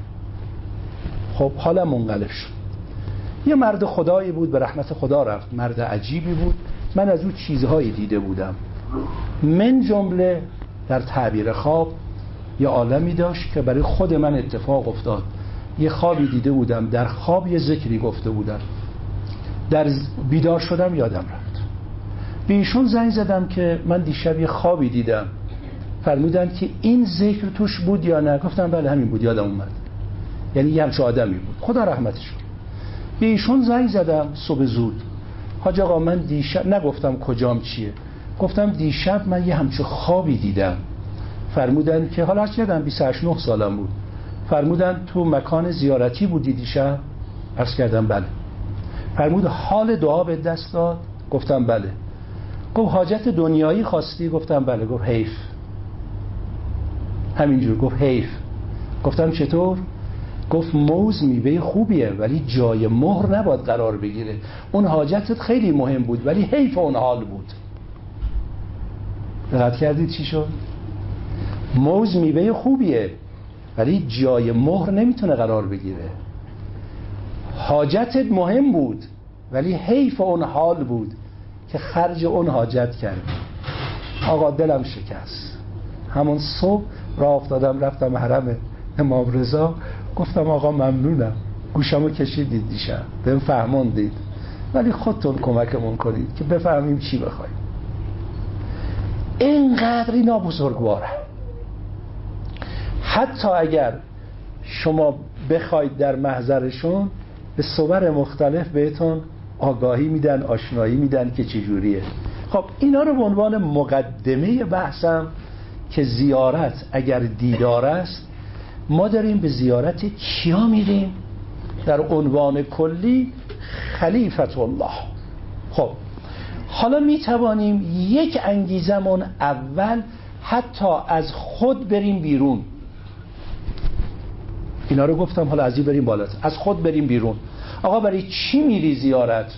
خب حالا منقلب شد. یه مرد خدایی بود به رحمت خدا رفت. مرد عجیبی بود. من از او چیزهایی دیده بودم. من جمله در تعبیر خواب یه عالمی داشت که برای خود من اتفاق افتاد. یه خوابی دیده بودم. در خواب یه ذکری گفته بودم در بیدار شدم یادم رفت. به ایشون زنگ زدم که من دیشب یه خوابی دیدم. فرمودن که این ذکر توش بود یا نه؟ گفتم بله همین بود یادم اومد. یعنی یه همچه آدمی بود. خدا رحمتش به ایشون زنگ زدم صبح زود. حاج آقا من دیشب نگفتم کجام چیه. گفتم دیشب من یه همچه خوابی دیدم. فرمودن که حالا یادم 28 9 سالم بود. فرمودن تو مکان زیارتی بودی دیشب؟ عرض کردم بله. فرمود حال دعا به دست داد. گفتم بله. گفت حاجت دنیایی خواستی؟ گفتم بله. گفت حیف. همینجور گفت حیف. گفتم چطور؟ گفت موز میوه خوبیه ولی جای مهر نباید قرار بگیره. اون حاجتت خیلی مهم بود ولی حیف اون حال بود. دقت کردید چی شد؟ موز میوه خوبیه ولی جای مهر نمی‌تونه قرار بگیره. حاجتت مهم بود ولی حیف اون حال بود. که خرج اون حاجت کرد. آقا دلم شکست. همون صبح راه افتادم رفتم حرم امام رضا. گفتم آقا ممنونم. گوشمو کشیدید دیشب. بهم فهموندید ولی خودتون کمکمون کنید که بفهمیم چی بخوایم. اینقدر اینا بزرگواره. حتی اگر شما بخواید در محضرشون به صور مختلف بهتون آگاهی میدن آشنایی میدن که چجوریه. خب اینا رو به عنوان مقدمه بحثم که زیارت اگر دیدار است ما داریم به زیارت کیا میریم؟ در عنوان کلی خلیفت الله. خب حالا می توانیم یک انگیزمون اول حتی از خود بریم بیرون. اینا رو گفتم حالا از این بریم بالا از خود بریم بیرون. آقا برای چی میری زیارت؟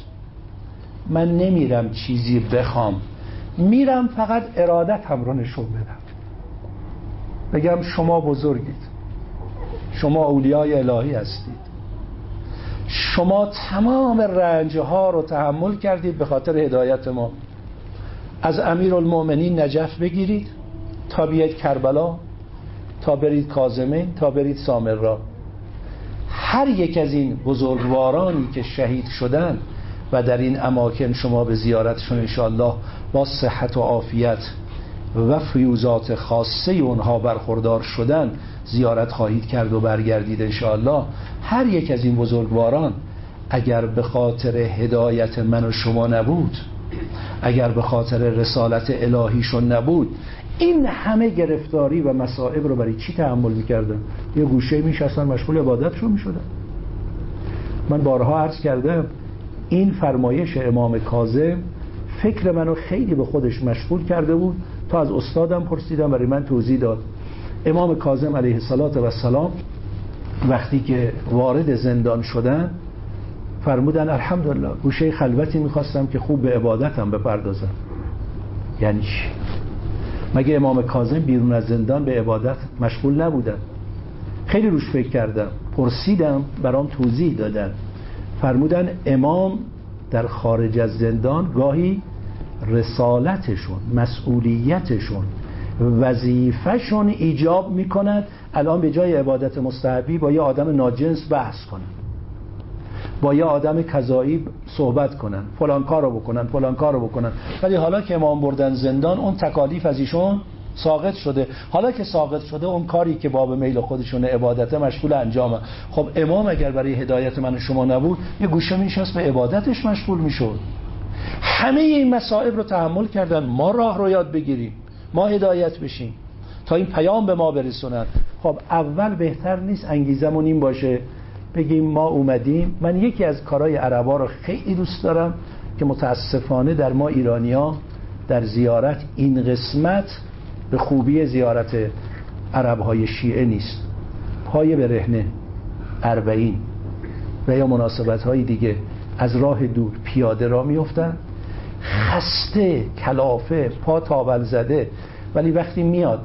من نمیرم چیزی بخوام. میرم فقط ارادت هم رو نشون بدم. بگم شما بزرگید. شما اولیای الهی هستید. شما تمام رنج ها رو تحمل کردید به خاطر هدایت ما. از امیر نجف بگیرید تا بیاید کربلا تا برید کازمه تا برید سامرا. هر یک از این بزرگوارانی که شهید شدن و در این اماکن شما به زیارتشون انشاءالله با صحت و عافیت و فیوزات خاصه اونها برخوردار شدن زیارت خواهید کرد و برگردید انشاءالله. هر یک از این بزرگواران اگر به خاطر هدایت من و شما نبود اگر به خاطر رسالت الهیشون نبود این همه گرفتاری و مصائب رو برای چی تحمل می‌کردن؟ یه گوشه میشستن مشغول عبادتشون می‌شدن. من بارها عرض کردم این فرمایش امام کاظم فکر منو خیلی به خودش مشغول کرده بود. تا از استادم پرسیدم برای من توضیح داد. امام کاظم علیه السلام وقتی که وارد زندان شدن فرمودن الحمدلله گوشه خلوتی می‌خواستم که خوب به عبادتم بپردازم. یعنی؟ مگه امام کاظم بیرون از زندان به عبادت مشغول نبودن؟ خیلی روش فکر کردم. پرسیدم برام توضیح دادن. فرمودن امام در خارج از زندان گاهی رسالتشون مسئولیتشون وظیفهشون ایجاب می‌کند الان به جای عبادت مستحبی با یه آدم ناجنس بحث کنن. با یه آدم کذایی صحبت کنن. فلان کار رو بکنن فلان کار رو بکنن. ولی حالا که امام بردن زندان اون تکالیف از ایشون ساقط شده. حالا که ساقط شده اون کاری که باب میل خودشون عبادت مشغول انجامه. خب امام اگر برای هدایت من شما نبود یه گوشه میشست به عبادتش مشغول می‌شد. همه این مسائب رو تحمل کردن. ما راه رو یاد بگیریم. ما هدایت بشیم. تا این پیام به ما برسونن خب اول بهتر نیست انگیزمون این باشه. بگیم ما اومدیم. من یکی از کارهای عربا رو خیلی دوست دارم که متاسفانه در ما ایرانیا در زیارت این قسمت به خوبی زیارت عرب های شیعه نیست. پای برهنه اربعین و یا مناسبت های دیگه از راه دور پیاده را میفتن خسته کلافه پا تاول زده ولی وقتی میاد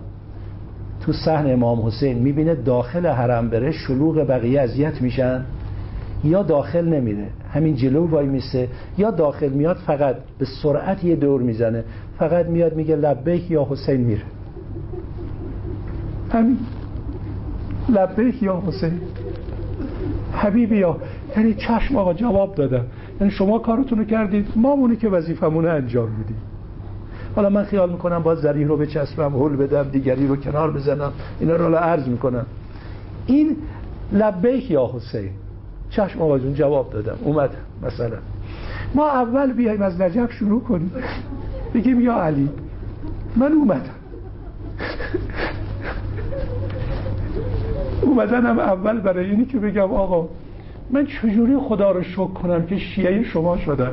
تو صحن امام حسین می‌بینه داخل حرم بره شلوغ بقیه اذیت میشن؟ یا داخل نمیره همین جلو وای میسه یا داخل میاد فقط به سرعت یه دور می‌زنه فقط میاد میگه لبیک یا حسین میره. همین. لبیک یا حسین. حبیبی یا. یعنی چشم آقا جواب دادم. یعنی شما کارتونو کردید ما مونی که وظیفمونه انجام میدیم حالا من خیال می‌کنم باید زریح رو بچسبم هل بدم دیگری رو کنار بزنم اینا رو عرض می‌کنم. این لبیک یا حسین؟ چشم آقا جون جواب دادم. اومد مثلا. ما اول بیایم از نجف شروع کنیم. بگیم یا علی. من اومدم. اومدنم اول برای اینی که بگم آقا من چجوری خدا رو شکر کنم که شیعه شما شدم؟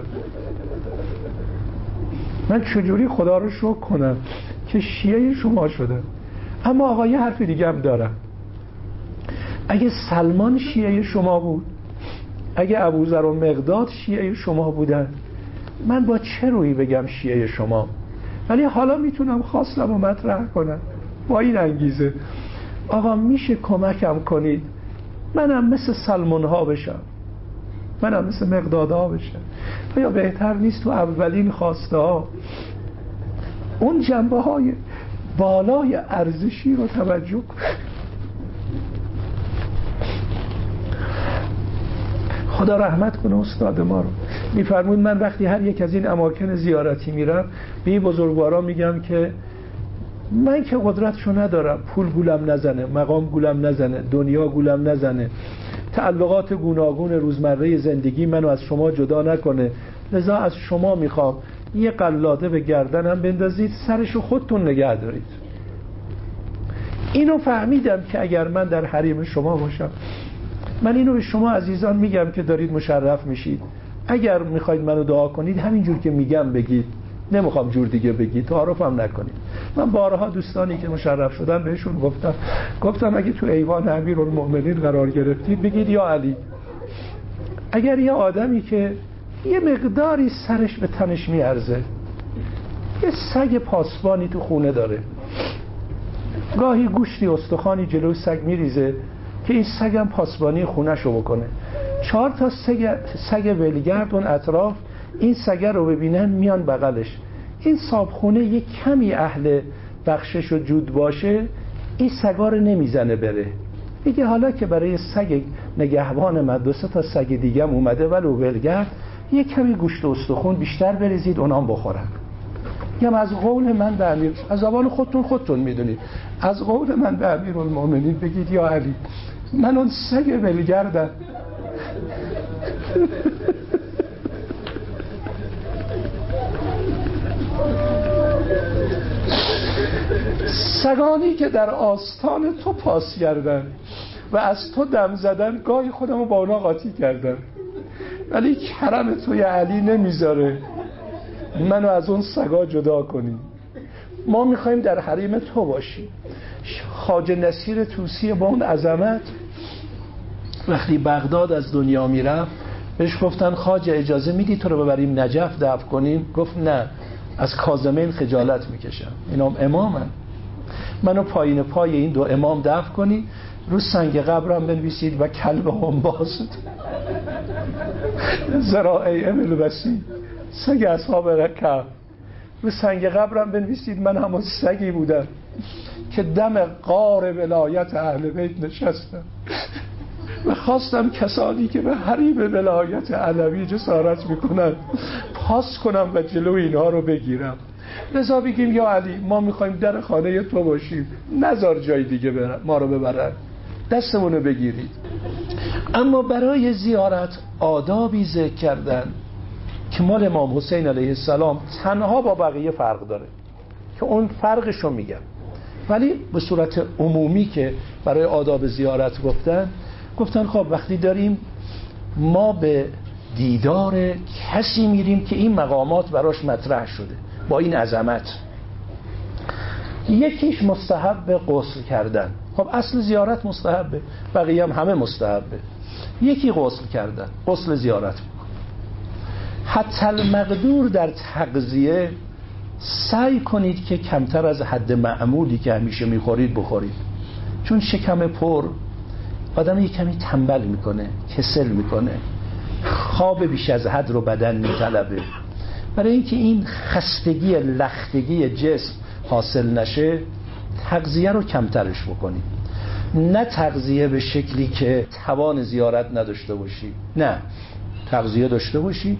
من چجوری خدا رو شکر کنم که شیعه شما شدم اما آقا یه حرف دیگه هم دارم. اگه سلمان شیعه شما بود اگه ابوذر و مقداد شیعه شما بودن من با چه روی بگم شیعه شما؟ ولی حالا می‌تونم خواستم و مطرح کنم. با این انگیزه. آقا میشه کمکم کنید. منم مثل سلمون ها بشم. منم مثل مقداد ها بشم یا بهتر نیست تو اولین خواسته ها. اون جنبه های بالای ارزشی رو توجه خدا رحمت کنه استاد ما رو. میفرمون من وقتی هر یک از این اماکن زیارتی میرم به این بزرگوارا میگم که من که قدرتشو ندارم. پول گولم نزنه مقام گولم نزنه دنیا گولم نزنه. تعلقات گوناگون روزمره زندگی منو از شما جدا نکنه. لذا از شما می‌خوام یه قلاده به گردنم بندازید سرشو خودتون نگه دارید. اینو فهمیدم که اگر من در حریم شما باشم من اینو به شما عزیزان میگم که دارید مشرف میشید. اگر می‌خواید منو دعا کنید همینجور که میگم بگید. نمی‌خوام جور دیگه بگید تعارفم نکنید. من بارها دوستانی که مشرف شدن بهشون گفتم گفتم اگه تو ایوان امیر المؤمنین قرار گرفتید بگید یا علی. اگر یه آدمی که یه مقداری سرش به تنش میارزه یه سگ پاسبانی تو خونه داره. گاهی گوشتی استخوانی جلو سگ میریزه که این سگم پاسبانی خونهشو بکنه. چهار تا سگ, سگ ولگرد اون اطراف این سگه رو ببینن میان بغلش. این صابخونه یه کمی اهل بخشش و جود باشه این سگا رو نمی‌زنه بره. میگه حالا که برای سگ نگهبان دو تا سگ دیگه اومده ولو ولگرد یه کمی گوشت و استخون بیشتر بریزید اونام بخورن. میگم از قول من به امیر از زبان خودتون خودتون می‌دونید. از قول من به امیر المومنین بگید یا علی من اون سگ ولگردم. سگانی که در آستان تو پاس کردن و از تو دم زدن گاهی خودم رو با اونا قاطی کردن ولی کرم توی علی نمی‌ذاره. منو از اون سگا جدا کنی. ما می‌خوایم در حریم تو باشیم. خاج نصیر توسی با اون عظمت وقتی بغداد از دنیا می‌رفت بهش گفتن خاج اجازه میدی تو رو ببریم نجف دفع کنیم؟ گفت نه از کازمین خجالت می‌کشم. اینام امامن. منو پایین پای این دو امام دفع کنی رو سنگ قبرم بنویسید و کلب هم باز. *laughs* زرائه امل وسی سگ اصحاب رکب رو سنگ قبرم بنویسید من همون سگی بودم که دم قار ولایت اهل بیت نشستم. *laughs* و خواستم کسانی که به حریب ولایت علوی جسارت می‌کنن پاس کنم و جلو اینها رو بگیرم. لذا بگیم یا علی ما می‌خوایم در خانه تو باشیم. نزار جای دیگه ما رو ببرن. دستمونو بگیرید. اما برای زیارت آدابی ذکر کردن که مال امام حسین علیه السلام تنها با بقیه فرق داره. که اون فرقش رو میگم. ولی به صورت عمومی که برای آداب زیارت گفتن گفتن خب وقتی داریم ما به دیدار کسی میریم که این مقامات براش مطرح شده. با این عظمت. یکیش مستحب غسل کردن. خب اصل زیارت مستحبه. بقیه هم همه مستحبه. یکی غسل کردن. غسل زیارت. حتی المقدور در تغذیه سعی کنید که کمتر از حد معمولی که همیشه می‌خورید بخورید. چون شکم پر آدم یک کمی تنبل می‌کنه کسل می‌کنه. خواب بیش از حد رو بدن میطلبه. برای اینکه این خستگی لختگی جسم حاصل نشه تغذیه رو کمترش بکنید نه تغذیه به شکلی که توان زیارت نداشته باشی. نه تغذیه داشته باشی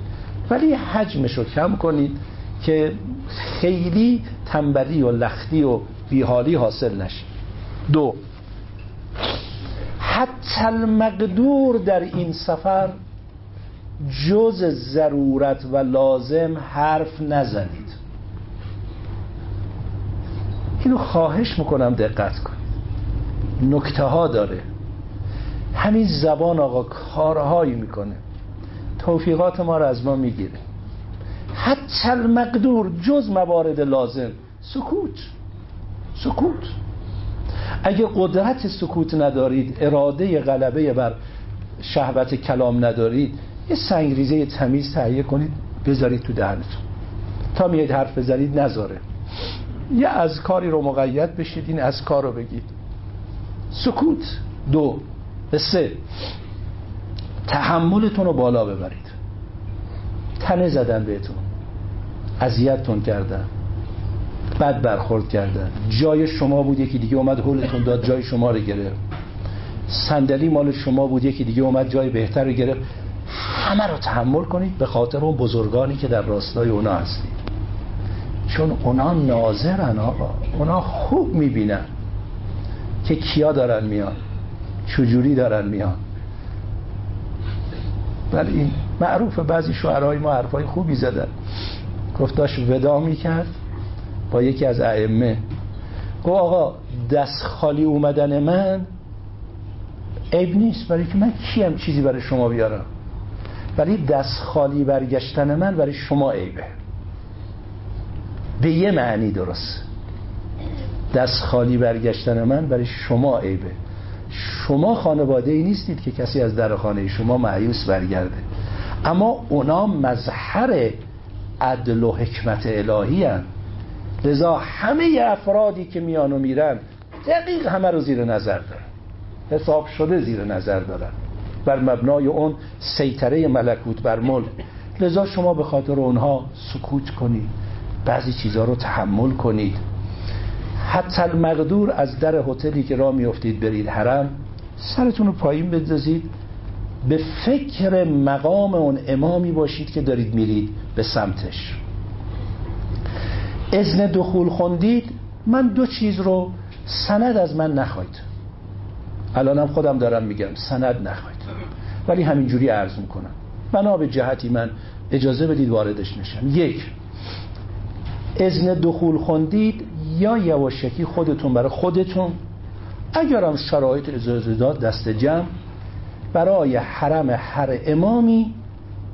ولی حجمش رو کم کنید که خیلی تنبلی و لختی و بیحالی حاصل نشه. دو حتی المقدور در این سفر جز ضرورت و لازم حرف نزنید. اینو خواهش می‌کنم دقت کنید. نکته ها داره. همین زبان آقا کارهایی می‌کنه. توفیقات ما رو از ما می‌گیره. حتی المقدور جز موارد لازم. سکوت. سکوت. اگه قدرت سکوت ندارید اراده غلبه بر شهوت کلام ندارید یه سنگریزه تمیز تهیه کنید بذارید تو دهنتون. تا میاد حرف بزنید نذاره. یه از کاری رو مقید بشید این از کار رو بگید. سکوت. دو. به سه. تحملتون رو بالا ببرید. تنه زدن بهتون. اذیتتون کردن. بد برخورد کردن. جای شما بود یکی دیگه اومد هولتون داد جای شما رو گرفت. صندلی مال شما بود یکی دیگه اومد جای بهتر رو گرفت. همه رو تحمل کنید به خاطر اون بزرگانی که در راستای اونا هستید. چون اونا ناظرن آقا. اونا خوب می‌بینن که کیا دارن میان. چجوری دارن میان. ولی این معروف بعضی شعرهای ما حرفای خوبی زدن. گفت داشت ودا می‌کرد با یکی از ائمه. گفت آقا دست خالی اومدن من عیب نیست برای که من کیم؟ چیزی برای شما بیارم. ولی دست خالی برگشتن من برای شما عیبه. به یه معنی درست. دست خالی برگشتن من برای شما عیبه. شما خانواده ای نیستید که کسی از در خانه شما معیوس برگرده. اما اونا مظهر عدل و حکمت الهی هن. لذا همه افرادی که میان و میرن دقیق همه رو زیر نظر دارن. حساب شده زیر نظر دارن. بر مبنای اون سیطره ملکوت بر ملک. لذا شما به خاطر اونها سکوت کنید. بعضی چیزها رو تحمل کنید. حتی المقدور از در هتلی که راه میافتید برید حرم سرتون رو پایین بندازید. به فکر مقام اون امامی باشید که دارید میرید به سمتش. ازن دخول خوندید من دو چیز رو سند از من نخواید الانم خودم دارم میگم سند نخواید ولی همینجوری عرض می‌کنم. بنا به جهتی من اجازه بدید واردش نشم. یک ازن دخول خوندید یا یواشکی خودتون برای خودتون. اگرم شرایط اجازه داد دست جمع برای حرم هر امامی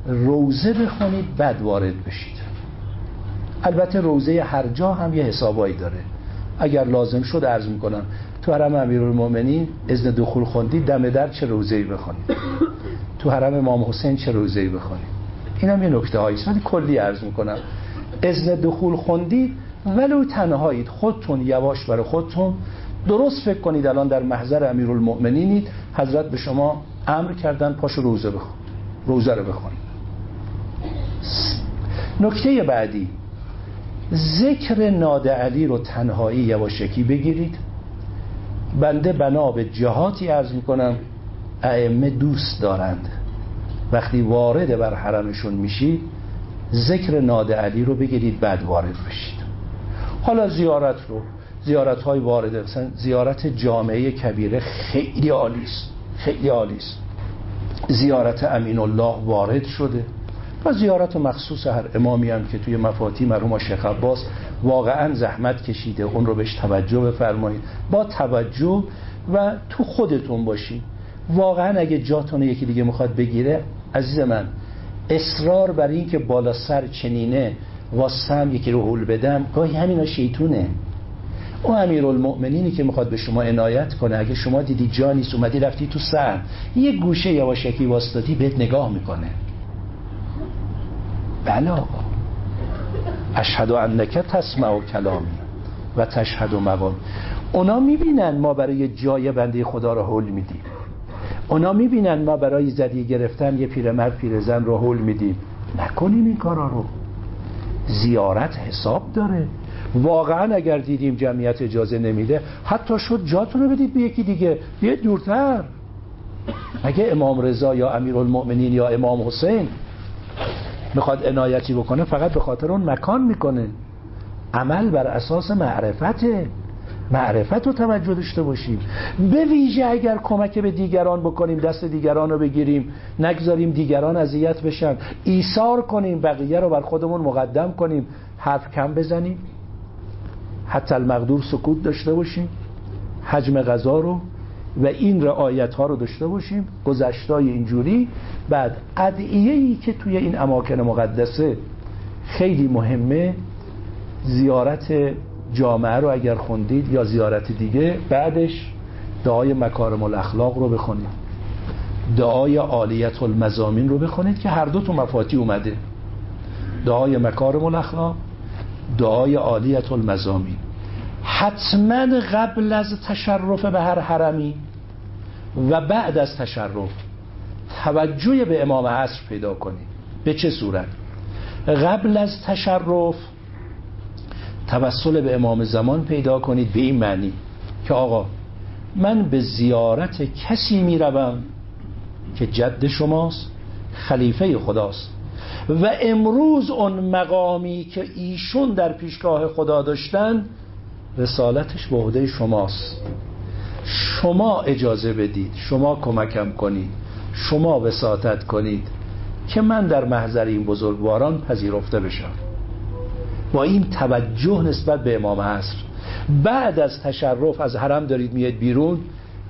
روزه بخونید بعد وارد بشید. البته روزه هر جا هم یه حسابایی داره. اگر لازم شد عرض می‌کنم تو حرم امیرالمومنین اذن دخول خوندید دم در چه روزه‌ای بخونید تو حرم امام حسین چه روزه‌ای بخونید این هم یه نکته هایی ولی کلی عرض می‌کنم. اذن دخول خوندید ولو تنهایید خودتون یواش برای خودتون. درست فکر کنید الان در محضر امیرالمؤمنینید حضرت به شما امر کردن پاش روزه بخون روزه رو بخونید نکته بعدی ذکر ناده علی رو تنهایی یواشکی بگیرید. بنده بنا به جهاتی عرض می‌کنم ائمه دوست دارند. وقتی وارد بر حرمشون میشید ذکر ناده علی رو بگیرید بعد وارد بشید. حالا زیارت رو زیارت های مثلا زیارت جامعه کبیره خیلی عالی است خیلی عالی است زیارت امین الله وارد شده. و زیارت مخصوص هر امامی هم که توی مفاتی مرحوم شیخ عباس واقعا زحمت کشیده اون رو بهش توجه بفرمایید. با توجه و تو خودتون باشید واقعا اگه جاتون یکی دیگه می‌خواد بگیره عزیز من اصرار بر این که بالا سر چنینه واسم یکی رو حول بدم گاهی همینا شیطونه. او امیر المؤمنینی که می‌خواد به شما عنایت کنه اگه شما دیدی جا نیست اومدی رفتی تو سر یه گوشه یواشکی واسطاتی بهت نگاه می‌کنه. بلا. اشهد انک تسمع و کلامی و تشهد و مقام اونا می‌بینن ما برای جای بنده خدا رو حول میدیم. اونا می‌بینن ما برای زدی گرفتن یه پیرمرد پیرزن رو حول میدیم. نکنیم این کارا رو. زیارت حساب داره. واقعا اگر دیدیم جمعیت اجازه نمیده حتی شد جاتون رو بدید به یکی دیگه. بیاید دورتر. اگه امام رضا یا امیرالمؤمنین یا امام حسین می‌خواد عنایتی بکنه فقط به خاطر اون مکان می‌کنه. عمل بر اساس معرفته معرفت رو توجه داشته باشیم. به ویژه اگر کمک به دیگران بکنیم دست دیگران رو بگیریم نگذاریم دیگران اذیت بشن ایثار کنیم بقیه رو بر خودمون مقدم کنیم. حرف کم بزنیم. حتی المقدور سکوت داشته باشیم. حجم غذا رو و این رعایت ها رو داشته باشیم گذشتای اینجوری. بعد ادعیه ای که توی این اماکن مقدسه خیلی مهمه زیارت جامعه رو اگر خوندید یا زیارت دیگه بعدش دعای مکارم الاخلاق رو بخونید. دعای عالیت المزامین رو بخونید که هر دو تو مفاتی اومده. دعای مکارم الاخلاق دعای عالیت المزامین. حتما قبل از تشرف به هر حرمی و بعد از تشرف توجه به امام عصر پیدا کنید به چه صورت؟ قبل از تشرف توسل به امام زمان پیدا کنید به این معنی که آقا من به زیارت کسی می‌روم که جد شماست خلیفه خداست و امروز اون مقامی که ایشون در پیشگاه خدا داشتن رسالتش به عهده شماست. شما اجازه بدید شما کمکم کنید شما وساطت کنید که من در محضر این بزرگواران پذیرفته بشم. با این توجه نسبت به امام عصر بعد از تشرف از حرم دارید میاد بیرون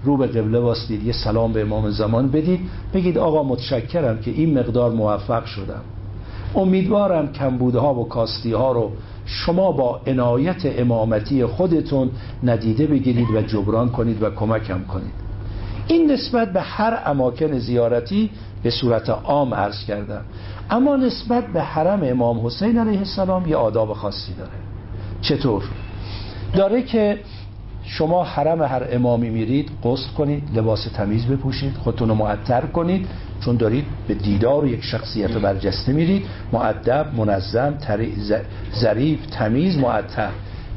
رو به قبله واسدید یه سلام به امام زمان بدید بگید آقا متشکرم که این مقدار موفق شدم. امیدوارم کمبودها و کاستی ها رو شما با عنایت امامتی خودتون ندیده بگیرید و جبران کنید و کمکم کنید. این نسبت به هر اماکن زیارتی به صورت عام عرض کردم. اما نسبت به حرم امام حسین علیه السلام یه آداب خاصی داره. چطور؟ داره که شما حرم هر امامی میرید قصد کنید لباس تمیز بپوشید خودتون رو معطر کنید چون دارید به دیدار یک شخصیت برجسته میرید. معدب منظم ظریف تمیز معطر.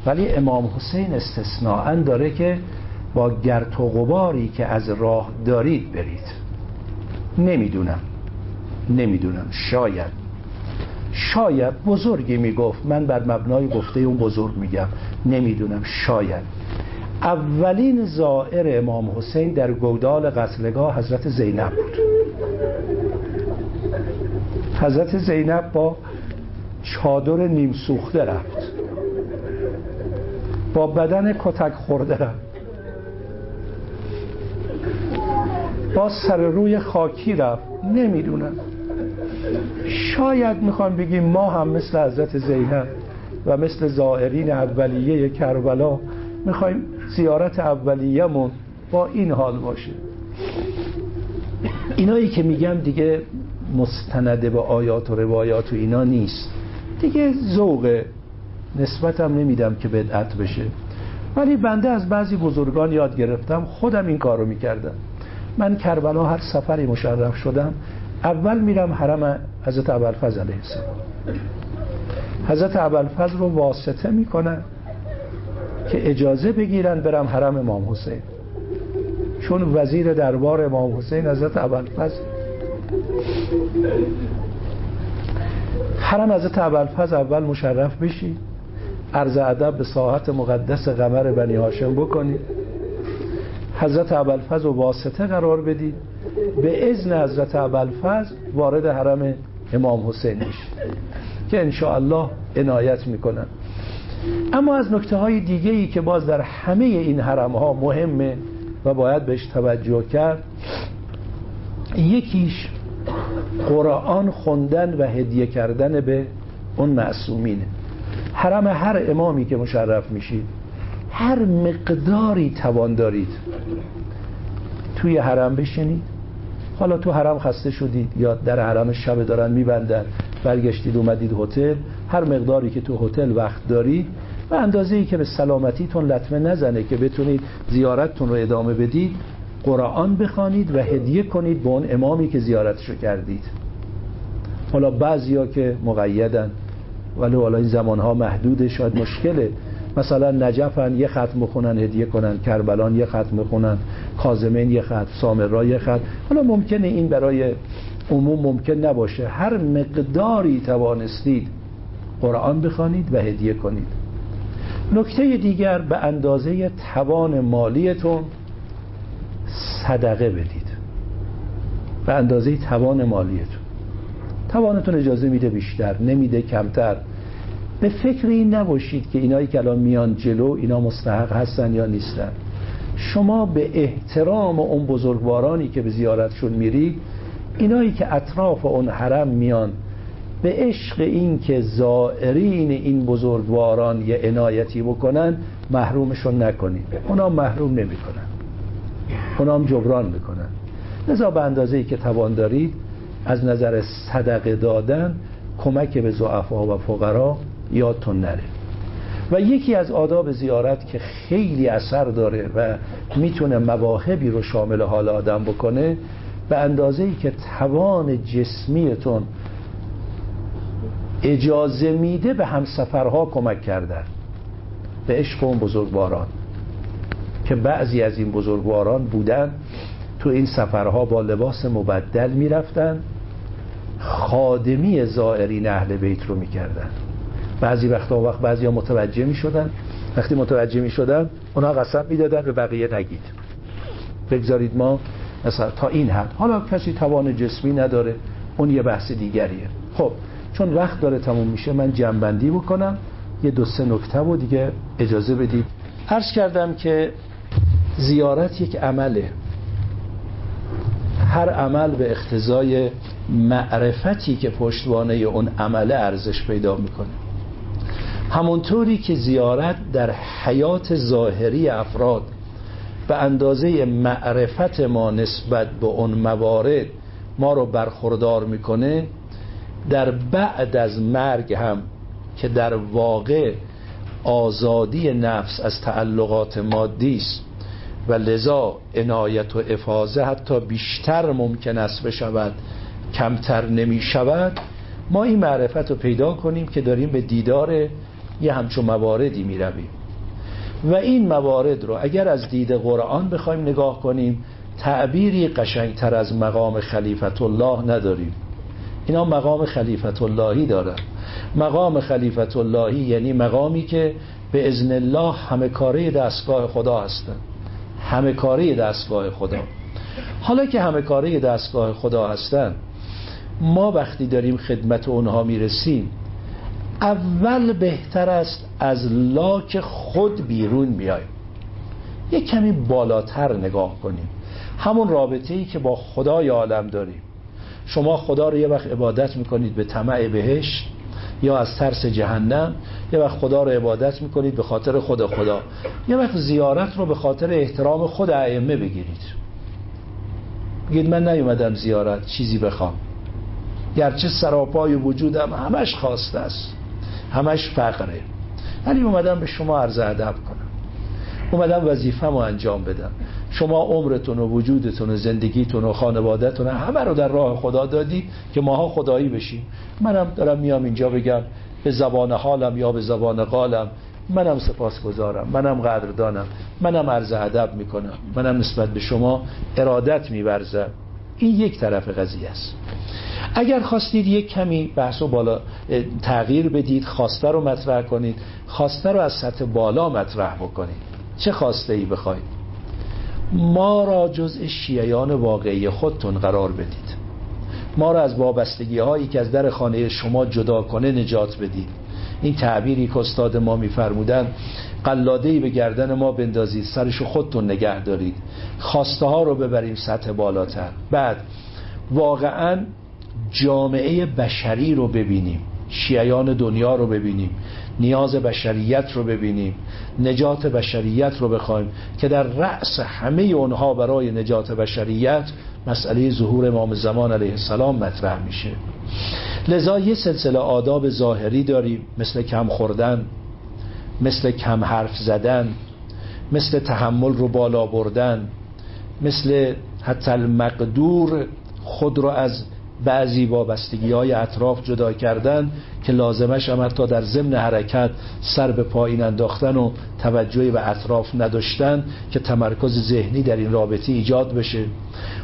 ولی امام حسین استثناء داره که با گرت و غباری که از راه دارید برید. نمی‌دونم. نمی‌دونم. شاید. شاید بزرگی می‌گفت. من بر مبنای گفته اون بزرگ میگم. نمی‌دونم. شاید. اولین زائر امام حسین در گودال قتلگاه حضرت زینب. بود حضرت زینب با چادر نیم سوخته رفت. با بدن کتک خورده رفت. با سر روی خاکی رفت. نمی‌دونم. شاید می‌خوان بگیم ما هم مثل حضرت زینب و مثل زائرین اولیه کربلا می‌خوایم زیارت اولیه‌مون با این حال باشه. اینایی که میگم دیگه مستنده به آیات و روایات و اینا نیست. دیگه ذوق نسبتم نمیدم که بدعت بشه. ولی بنده از بعضی بزرگان یاد گرفتم خودم این کارو می‌کردم. من کربلا هر سفری مشرف شدم اول میرم حرم حضرت ابوالفضل علیه السلام. حضرت ابوالفضل رو واسطه می‌کنن. که اجازه بگیرن برم حرم امام حسین. چون وزیر دربار امام حسین حضرت ابوالفضل حرم حضرت ابوالفضل اول مشرف بشی عرض ادب به ساحت مقدس قمر بنی هاشم بکنید حضرت ابوالفضل و واسطه قرار بدید به اذن حضرت ابوالفضل وارد حرم امام حسین میشه که انشاءالله عنایت می‌کنن. اما از نکته های دیگه ای که باز در همه این حرم ها مهمه و باید بهش توجه کرد یکیش قرآن خوندن و هدیه کردن به اون معصومینه. حرم هر امامی که مشرف میشید هر مقداری توان دارید توی حرم بشینید. حالا تو حرم خسته شدید یا در حرم شب دارن میبندن. برگشتید اومدید هتل. هر مقداری که تو هتل وقت دارید و اندازه ای که به سلامتیتون لطمه نزنه که بتونید زیارتتون رو ادامه بدید قرآن بخوانید و هدیه کنید به اون امامی که زیارتشو کردید. حالا بعضیا که مقیدن ولی حالا این زمانها محدوده شاید مشکله. مثلا نجفن یه خط مخونن هدیه کنن. کربلان یه خط مخونن کازمین یه خط سامرا یه خط حالا ممکنه این برای عموم ممکن نباشه. هر مقداری توانستید قرآن بخوانید و هدیه کنید. نکته دیگر به اندازه توان مالیتون صدقه بدید. به اندازه توان مالیتون. توانتون اجازه میده بیشتر نمیده کمتر. به فکر این نباشید که اینایی که الان میان جلو اینا مستحق هستن یا نیستن. شما به احترام اون بزرگوارانی که به زیارتشون میرید اینایی که اطراف اون حرم میان به عشق این که زائرین این بزرگواران یه عنایتی بکنن محرومشون نکنید. اونا محروم نمی‌کنن. اونا هم جبران می‌کنن. لذا به اندازه ای که توان دارید از نظر صدقه دادن کمک به زعفا و فقرا یادتون نره. و یکی از آداب زیارت که خیلی اثر داره و می‌تونه مواهبی رو شامل حال آدم بکنه به اندازه ای که توان جسمیتون اجازه میده به همسفرها کمک کردن به عشق اون بزرگواران. که بعضی از این بزرگواران بودن تو این سفرها با لباس مبدل می‌رفتن. خادمی زائرین اهل بیت رو می‌کردن. بعضی وقتا وقت بعضی ها متوجه می‌شدن. وقتی متوجه می‌شدن اونا قسم می‌دادن به بقیه نگید. بگذارید ما مثلا تا این حد. حالا کسی توان جسمی نداره اون یه بحث دیگریه. خب چون وقت داره تموم میشه من جنبندی بکنم. یه دو سه نکته و دیگه اجازه بدید. عرض کردم که زیارت یک عمله. هر عمل به اختزای معرفتی که پشتوانه اون عمله ارزش پیدا می‌کنه. همونطوری که زیارت در حیات ظاهری افراد به اندازه معرفت ما نسبت به اون موارد ما رو برخوردار می‌کنه در بعد از مرگ هم که در واقع آزادی نفس از تعلقات مادی است. و لذا عنایت و افاظه حتی بیشتر ممکن است بشود کمتر نمی شود ما این معرفت رو پیدا کنیم که داریم به دیدار یه همچون مواردی می رویم و این موارد رو اگر از دید قرآن بخوایم نگاه کنیم تعبیری قشنگتر از مقام خلیفت الله نداریم. اینا مقام خلیفت اللهی دارن. مقام خلیفت اللهی یعنی مقامی که به ازن الله همه کاره دستگاه خدا هستن. همه کاره دستگاه خدا. حالا که همه کاره دستگاه خدا هستن ما وقتی داریم خدمت اونها می‌رسیم اول بهتر است از لاک خود بیرون بیایم. یک کمی بالاتر نگاه کنیم. همون رابطه ای که با خدای عالم داریم. شما خدا رو یه وقت عبادت می‌کنید به طمع بهش یا از ترس جهنم یه وقت خدا رو عبادت می‌کنید به خاطر خود خدا. یه وقت زیارت رو به خاطر احترام خود ائمه بگیرید. بگید من نیومدم زیارت چیزی بخوام. گرچه سراپای وجودم همش خواسته است. همش فقره. ولی اومدم به شما عرض ادب کنم. اومدم وظیفه‌مو انجام بدم. شما عمرتون و وجودتون و زندگیتون و خانوادهتون همه رو در راه خدا دادی که ماها خدایی بشیم. منم دارم میام اینجا بگم به زبان حالم یا به زبان قالم. منم سپاس گذارم منم قدردانم. منم عرض ادب می‌کنم. منم نسبت به شما ارادت میورزم. این یک طرف قضیه است. اگر خواستید یک کمی بحث و بالا تغییر بدید خواسته رو مطرح کنید خواسته رو از سطح بالا مطرح بکنید. چه خواسته ای بخواید؟ ما را جزء شیعیان واقعی خودتون قرار بدید. ما را از وابستگی هایی که از در خانه شما جدا کنه نجات بدید. این تعبیری که استاد ما میفرمودن قلاده ای به گردن ما بندازید سرشو خودتون نگه دارید. خواسته ها رو ببریم سطح بالاتر. بعد واقعا جامعه بشری رو ببینیم شیعیان دنیا رو ببینیم نیاز بشریت رو ببینیم نجات بشریت رو بخوایم که در رأس همه اونها برای نجات بشریت مسئله ظهور امام زمان علیه السلام مطرح میشه. لذا یه سلسله آداب ظاهری داریم مثل کم خوردن مثل کم حرف زدن مثل تحمل رو بالا بردن مثل حتی المقدور خود رو از بعضی وابستگی های اطراف جدا کردن که لازمش هم حتی در ضمن حرکت سر به پایین انداختن و توجهی به اطراف نداشتن که تمرکز ذهنی در این رابطه ایجاد بشه.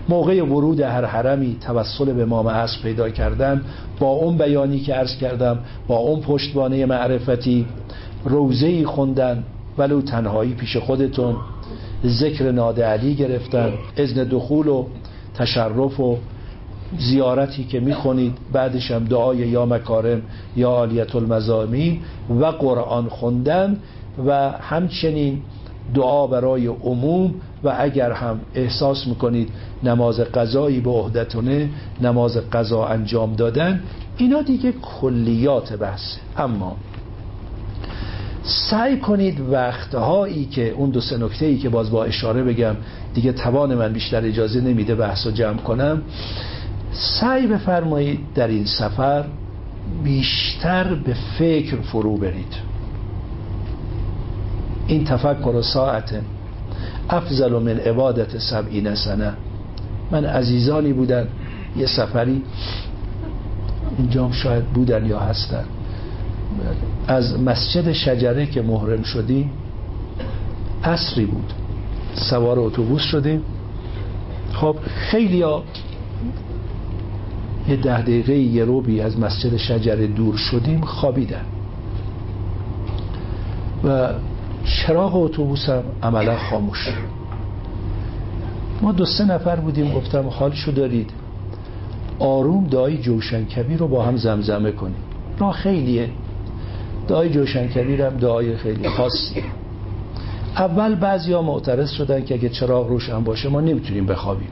موقع ورود هر حرمی توسل به امام عصر پیدا کردن با اون بیانی که عرض کردم با اون پشتبانه معرفتی روزهی خوندن ولو تنهایی پیش خودتون ذکر ناده علی گرفتن اذن دخول و تشرف و زیارتی که می‌خونید بعدش هم دعای یا مکارم یا عالیت المزامی و قرآن خوندن و همچنین دعا برای عموم و اگر هم احساس می‌کنید نماز قضایی به عهدتونه نماز قضا انجام دادن اینا دیگه کلیات بحث اما سعی کنید وقتهایی که اون دو سه نکته ای که باز با اشاره بگم دیگه توان من بیشتر اجازه نمیده بحث رو جمع کنم سعی بفرمایید در این سفر بیشتر به فکر فرو برید. این تفکر و ساعت افضل من عبادت سبعین سنه. من عزیزانی بودن یه سفری اینجام شاید بودن یا هستن. از مسجد شجره که محرم شدیم عصری بود. سوار اتوبوس شدیم. خب خیلی ها یه ده دقیقه یه روبی از مسجد شجره دور شدیم خوابیدن. و چراغ اتوبوس هم عملا خاموش ما دو سه نفر بودیم گفتم حالشو دارید. آروم دایی جوشن کبیر رو با هم زمزمه کنیم. راه خیلیه. دعای جوشن کبیر هم دعای خیلی خاصیه اول بعضی ها معترض شدن که اگه چراغ روشن باشه ما نمی‌تونیم بخوابیم.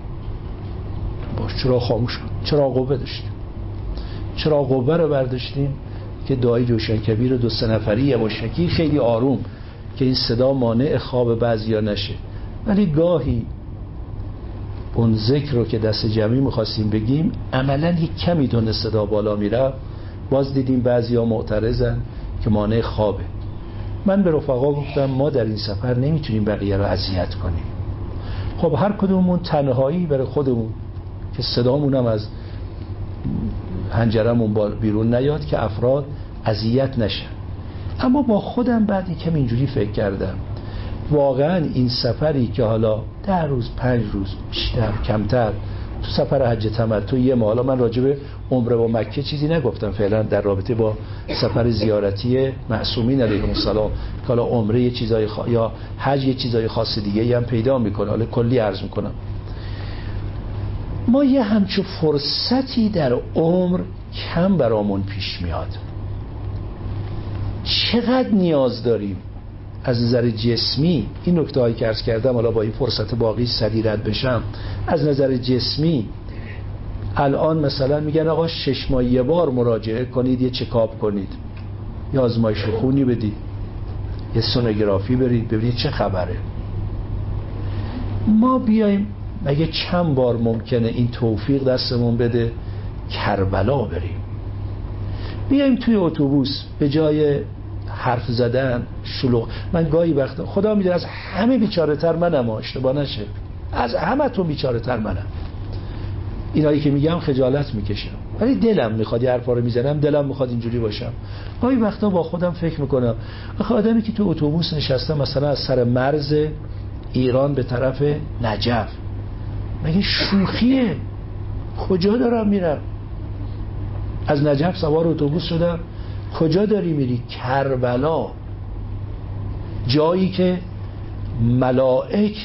باش چرا خاموش چرا قوه داشتیم. چرا قوه رو برداشتیم که دعای جوشن کبیر دو سه نفری یواشکی خیلی آروم که این صدا مانع خواب بعضی ها نشه. ولی گاهی اون ذکر رو که دست جمعی می‌خواستیم بگیم عملا یک کمی دونه صدا بالا میره باز دیدیم بعضی ها معترضن که مانع خوابه. من به رفقا گفتم ما در این سفر نمی‌تونیم بقیه رو اذیت کنیم. خب هر کدومون تنهایی برای خودمون که صدامون هم از هنجرمون بیرون نیاد که افراد اذیت نشن. اما با خودم بعد یکم اینجوری فکر کردم. واقعا این سفری که حالا ده روز پنج روز بیشتر کمتر تو سفر حج تمتع یه ماه حالا من راجب عمره و مکه چیزی نگفتم فعلا در رابطه با سفر زیارتی معصومین علیهم السلام که حالا عمره یه چیزای خوا... یا حج یه چیزای خاص دیگه هم پیدا می‌کنه. حالا کلی عرض می‌کنم. ما یه همچو فرصتی در عمر کم برامون پیش میاد. چقدر نیاز داریم از نظر جسمی؟ این نکته هایی که ارز کردم حالا با این فرصت باقی سری رد بشم. از نظر جسمی الان مثلا میگن آقا شش ماه یه بار مراجعه کنید یه چکاب کنید. یا آزمایش خونی بدید. یه سونوگرافی برید ببینید چه خبره. ما بیایم مگه چند بار ممکنه این توفیق دستمون بده؟ کربلا بریم. بیایم توی اتوبوس به جای حرف زدن شلوغ. من گاهی وقت خدا می‌دونه از همه بیچاره تر منم اشتباه نشه. از همه تو بیچاره تر منم. اینایی که میگم خجالت می‌کشم. ولی دلم می‌خواد یه حرفا رو می‌زنم دلم می‌خواد اینجوری باشم. گاهی وقتا با خودم فکر می‌کنم آخه آدمی که تو اتوبوس نشسته مثلا از سر مرز ایران به طرف نجف مگه شوخیه؟ کجا دارم میرم؟ از نجف سوار اتوبوس شدم. کجا داری میری؟ کربلا. جایی که ملائک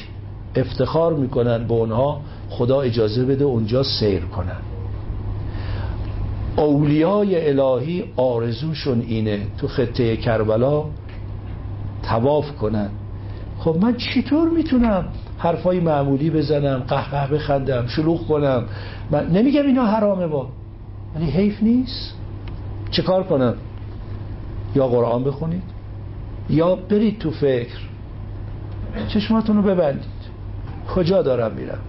افتخار می‌کنن به اونها خدا اجازه بده اونجا سیر کنن. اولیای الهی آرزوشون اینه تو خطه کربلا تواف کنن. خب من چطور می‌تونم حرفای معمولی بزنم قهقه بخندم شلوغ کنم؟ من نمیگم اینا حرامه با. ولی حیف نیست. چه کار کنم؟ یا قرآن بخونید یا برید تو فکر. چشماتون رو ببندید. کجا دارم میرم؟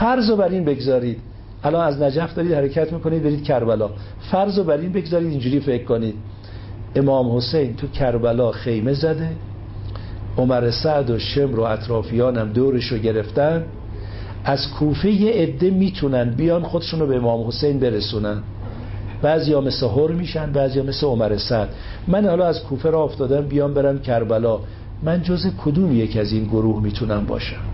فرض رو بر این بگذارید. الان از نجف دارید حرکت می‌کنید برید کربلا. فرض رو بر این بگذارید اینجوری فکر کنید. امام حسین تو کربلا خیمه زده. عمر سعد و شمر و اطرافیانم دورش رو گرفتن. از کوفه یه عده می‌تونن بیان خودشون رو به امام حسین برسونن. بعضیا مثل هر میشن بعضیا مثل عمر سعد. من حالا از کوفه را افتادم بیام برم کربلا. من جز کدوم یک از این گروه می‌تونم باشم؟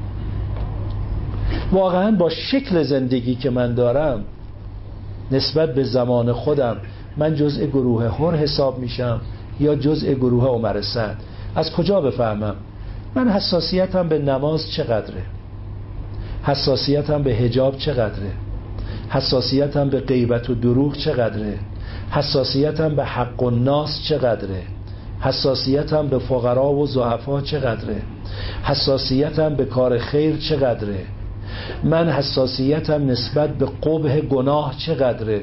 واقعا با شکل زندگی که من دارم نسبت به زمان خودم من جزء گروه هر حساب میشم یا جزء گروه عمر سعد؟ از کجا بفهمم؟ من حساسیتم به نماز چقدره؟ حساسیتم به هجاب چقدره؟ حساسیتم به غیبت و دروغ چقدره؟ حساسیتم به حق و ناس چقدره؟ حساسیتم به فقرا و زعفا چقدره؟ حساسیتم به کار خیر چقدره؟ من حساسیتم نسبت به قبه گناه چقدره؟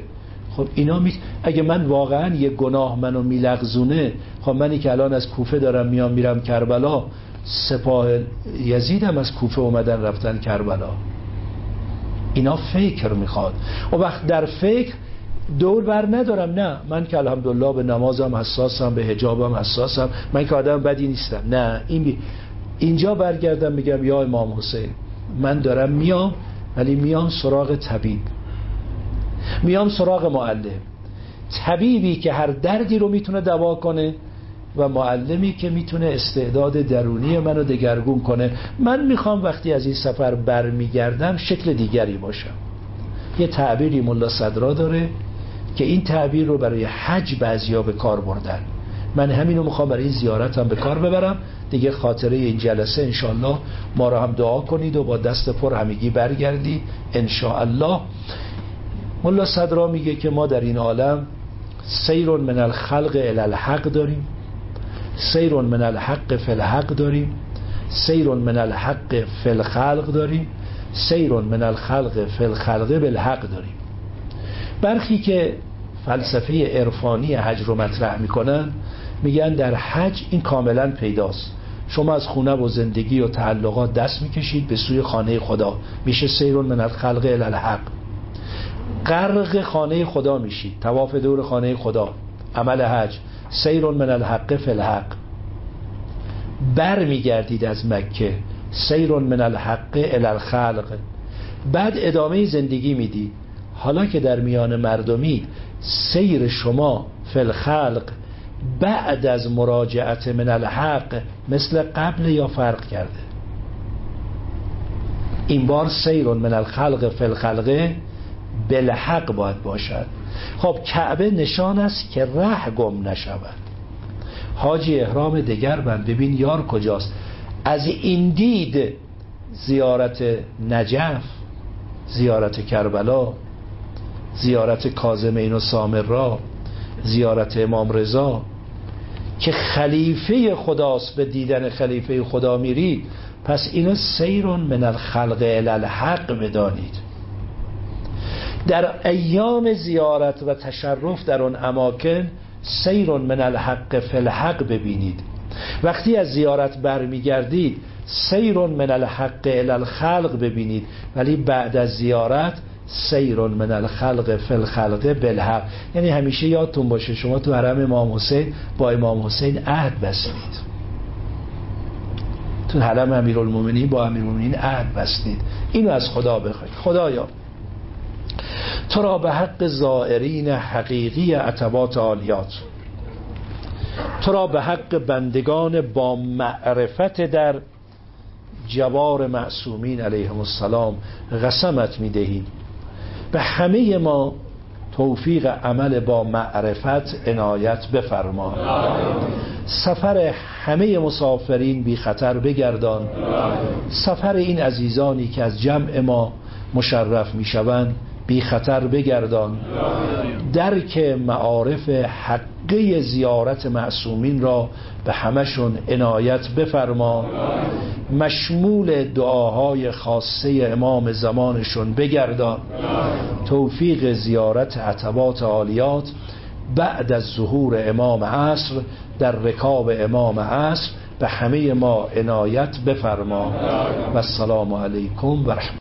خب اینا می... اگه من واقعا یه گناه منو میلغزونه خب منی که الان از کوفه دارم میام میرم کربلا سپاه یزیدم از کوفه اومدن رفتن کربلا. اینا فکر می‌خواد. و وقت در فکر دور بر ندارم. نه من که الحمدلله به نمازم حساسم به حجابم حساسم. من که آدم بدی نیستم. نه این بی... اینجا برگردم میگم یا امام حسین. من دارم میام ولی میام سراغ طبیب. میام سراغ معلم. طبیبی که هر دردی رو می‌تونه دوا کنه و معلمی که می‌تونه استعداد درونی منو دگرگون کنه. من می‌خوام وقتی از این سفر برمیگردم شکل دیگری باشم. یه تعبیری ملا صدرا داره که این تعبیر رو برای حج بعضیا به کار بردن. من همینو می‌خوام برای زیارتم به کار ببرم. دیگه خاطره این جلسه انشاءالله ما رو هم دعا کنید و با دست پر همگی برگردید. انشاءالله. ملا صدرا میگه که ما در این عالم سیر من الخلق الالحق داریم. سیر من الحق فی الحق داریم. سیر من الحق فی الخلق داریم. سیر من الخلق فی الخلق بالحق داریم. برخی که فلسفه عرفانی حج رو مطرح می‌کنن میگن در حج این کاملا پیداست. شما از خونه و زندگی و تعلقات دست می‌کشید به سوی خانه خدا. میشه سیرون من الخلق الالحق غرق خانه خدا میشید. تواف دور خانه خدا. عمل حج. سیرون من الحق فی الحق. بر میگردید از مکه. سیرون من الحق الالخلق بعد ادامه زندگی می‌دید. حالا که در میان مردمی سیر شما فی الخلق بعد از مراجعت من الحق مثل قبل یا فرق کرده؟ این بار سیرون من الخلق فی الخلقه بالحق باید باشد. خب کعبه نشان است که ره گم نشود. حاجی احرام دگر بند. ببین یار کجاست. از این دید زیارت نجف زیارت کربلا زیارت کازمین و سامر زیارت امام رضا که خلیفه خداست به دیدن خلیفه خدا میرید پس اینو سیرون من الخلق الالحق بدانید. در ایام زیارت و تشرف در اون اماکن سیرون من الحق فی الحق ببینید. وقتی از زیارت برمیگردید سیرون من الحق الالخلق ببینید. ولی بعد از زیارت سیرون من الخلق فی الخلق بالحق. یعنی همیشه یادتون باشه شما تو حرم امام حسین با امام حسین عهد بستید. تو حرم امیرالمومنین با امیرالمومنین عهد بستید. اینو از خدا بخواید. خدایا تو را به حق زائرین حقیقی عتبات عالیات. تو را به حق بندگان با معرفت در جوار معصومین علیهم السلام قسمت می‌دهید. به همه ما توفیق عمل با معرفت عنایت بفرما. سفر همه مسافرین بی خطر بگردان. سفر این عزیزانی که از جمع ما مشرف می شوند بی خطر بگردان. درک معارف حقه زیارت معصومین را به همشون عنایت بفرما. مشمول دعاهای خاصه امام زمانشون بگردان. توفیق زیارت عتبات عالیات بعد از ظهور امام عصر در رکاب امام عصر به همه ما عنایت بفرما. و السلام علیکم و رحمت